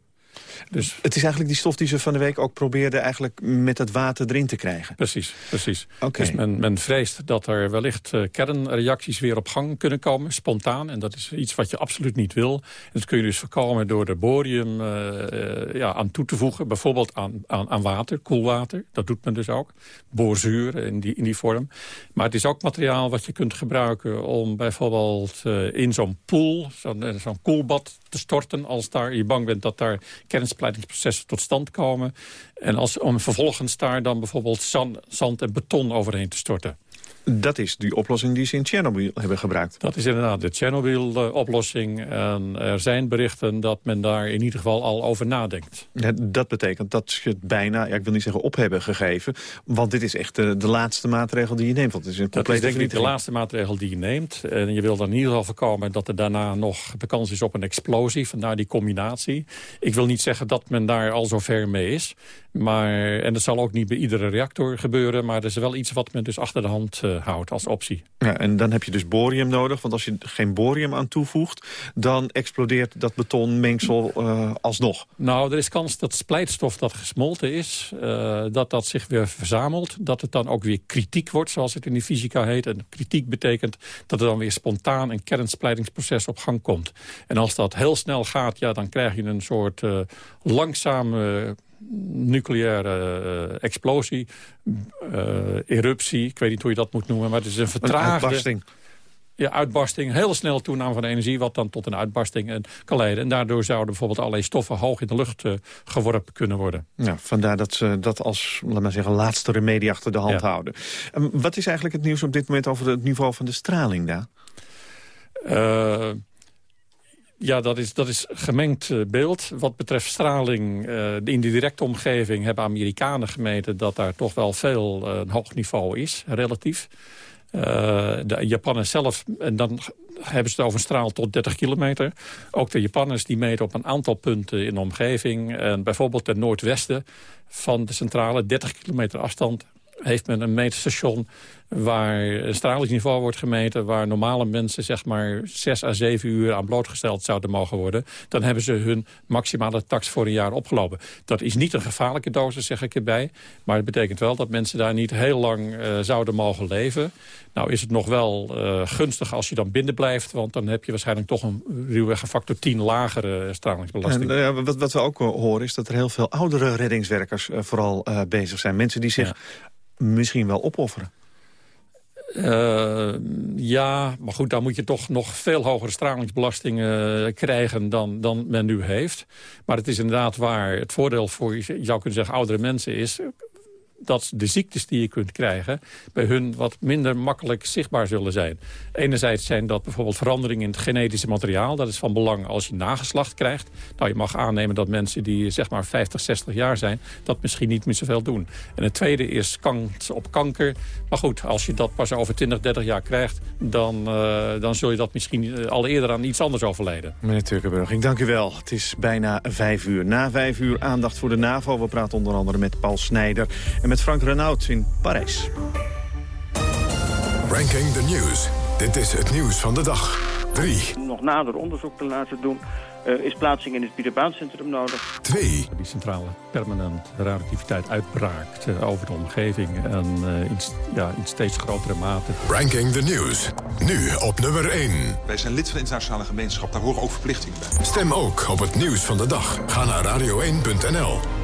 Dus het is eigenlijk die stof die ze van de week ook probeerden... eigenlijk met het water erin te krijgen. Precies, precies. Dus men, men vreest dat er wellicht uh, kernreacties weer op gang kunnen komen, spontaan. En dat is iets wat je absoluut niet wil. En dat kun je dus voorkomen door er borium uh, ja, aan toe te voegen. Bijvoorbeeld aan, aan, aan water, koelwater. Dat doet men dus ook. Boorzuur in die, in die vorm. Maar het is ook materiaal wat je kunt gebruiken... om bijvoorbeeld in zo'n pool, zo'n zo koelbad te storten... als daar, je bang bent dat daar kernsplijtingsprocessen tot stand komen. En als, om vervolgens daar dan bijvoorbeeld zand, zand en beton overheen te storten. Dat is die oplossing die ze in Tsjernobyl hebben gebruikt. Dat is inderdaad de Tsjernobyl-oplossing. En er zijn berichten dat men daar in ieder geval al over nadenkt. dat betekent dat ze het bijna, ja, ik wil niet zeggen op hebben gegeven. Want dit is echt de, de laatste maatregel die je neemt. Want het is een dat is denk ik niet de laatste maatregel die je neemt. En je wil dan in ieder geval voorkomen dat er daarna nog de kans is op een explosie. Vandaar die combinatie. Ik wil niet zeggen dat men daar al zo ver mee is. Maar, en dat zal ook niet bij iedere reactor gebeuren. Maar dat is wel iets wat men dus achter de hand uh, houdt als optie. Ja, en dan heb je dus borium nodig. Want als je geen borium aan toevoegt... dan explodeert dat betonmengsel uh, alsnog. Nou, er is kans dat splijtstof dat gesmolten is... Uh, dat dat zich weer verzamelt. Dat het dan ook weer kritiek wordt, zoals het in de fysica heet. En kritiek betekent dat er dan weer spontaan... een kernsplijtingsproces op gang komt. En als dat heel snel gaat, ja, dan krijg je een soort langzame nucleaire uh, explosie, uh, eruptie. Ik weet niet hoe je dat moet noemen, maar het is een vertraagde... Een uitbarsting. Ja, uitbarsting, heel snel toename van energie... wat dan tot een uitbarsting kan leiden. En daardoor zouden bijvoorbeeld allerlei stoffen hoog in de lucht uh, geworpen kunnen worden. Ja, vandaar dat ze dat als, laat maar zeggen, laatste remedie achter de hand ja. houden. Um, wat is eigenlijk het nieuws op dit moment over het niveau van de straling daar? Uh, ja, dat is, dat is gemengd uh, beeld. Wat betreft straling uh, in de directe omgeving hebben Amerikanen gemeten... dat daar toch wel veel uh, een hoog niveau is, relatief. de Japanners zelf, en dan hebben ze het over een straal tot 30 kilometer. Ook de Japanners die meten op een aantal punten in de omgeving. En bijvoorbeeld ten noordwesten van de centrale, 30 kilometer afstand heeft men een meetstation waar een stralingsniveau wordt gemeten... waar normale mensen zeg maar 6 à 7 uur aan blootgesteld zouden mogen worden... dan hebben ze hun maximale tax voor een jaar opgelopen. Dat is niet een gevaarlijke dosis, zeg ik erbij. Maar het betekent wel dat mensen daar niet heel lang uh, zouden mogen leven. Nou is het nog wel uh, gunstig als je dan binnen blijft... want dan heb je waarschijnlijk toch een ruwweg een factor 10 lagere stralingsbelasting. En, uh, wat, wat, we ook horen is dat er heel veel oudere reddingswerkers vooral bezig zijn. Mensen die zich... Ja misschien wel opofferen. Uh, ja, maar goed, dan moet je toch nog veel hogere stralingsbelastingen uh, krijgen dan, dan men nu heeft. Maar het is inderdaad waar het voordeel voor, je zou kunnen zeggen, oudere mensen is dat de ziektes die je kunt krijgen... bij hun wat minder makkelijk zichtbaar zullen zijn. Enerzijds zijn dat bijvoorbeeld veranderingen in het genetische materiaal. Dat is van belang als je nageslacht krijgt. Nou, je mag aannemen dat mensen die zeg maar 50, 60 jaar zijn... dat misschien niet meer zoveel doen. En het tweede is kans op kanker. Maar goed, als je dat pas over 20, 30 jaar krijgt... dan, uh, dan zul je dat misschien al eerder aan iets anders overlijden. Meneer Turkenburg, ik dank u wel. Het is bijna vijf uur. Na vijf uur aandacht voor de NAVO. We praten onder andere met Paul Snijder Frank Renaud in Parijs. Ranking the News. Dit is het nieuws van de dag. 3. Nog nader onderzoek te laten doen... Uh, is plaatsing in het Biederbaancentrum nodig. 2. Die centrale permanent radioactiviteit uitbraakt uh, over de omgeving... en uh, in, ja, in steeds grotere mate. Ranking the News. Nu op nummer 1. Wij zijn lid van de internationale gemeenschap. Daar horen ook verplichtingen bij. Stem ook op het nieuws van de dag. Ga naar radio1.nl.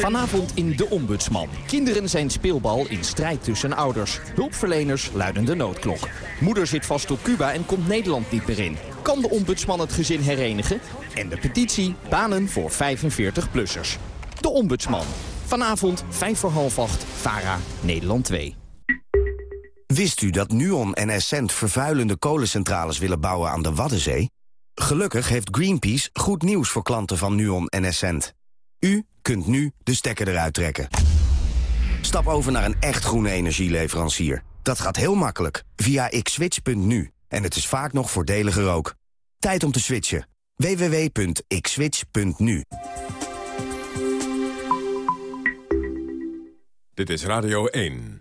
Vanavond in De Ombudsman. Kinderen zijn speelbal in strijd tussen ouders. Hulpverleners luiden de noodklok. Moeder zit vast op Cuba en komt Nederland niet meer in. Kan de ombudsman het gezin herenigen? En de petitie Banen voor 45-plussers. De Ombudsman. Vanavond 5 voor half 8, VARA, Nederland 2. Wist u dat Nuon en Essent vervuilende kolencentrales willen bouwen aan de Waddenzee? Gelukkig heeft Greenpeace goed nieuws voor klanten van Nuon en Essent. U kunt nu de stekker eruit trekken. Stap over naar een echt groene energieleverancier. Dat gaat heel makkelijk via xswitch.nu. En het is vaak nog voordeliger ook. Tijd om te switchen. www.xswitch.nu Dit is Radio 1.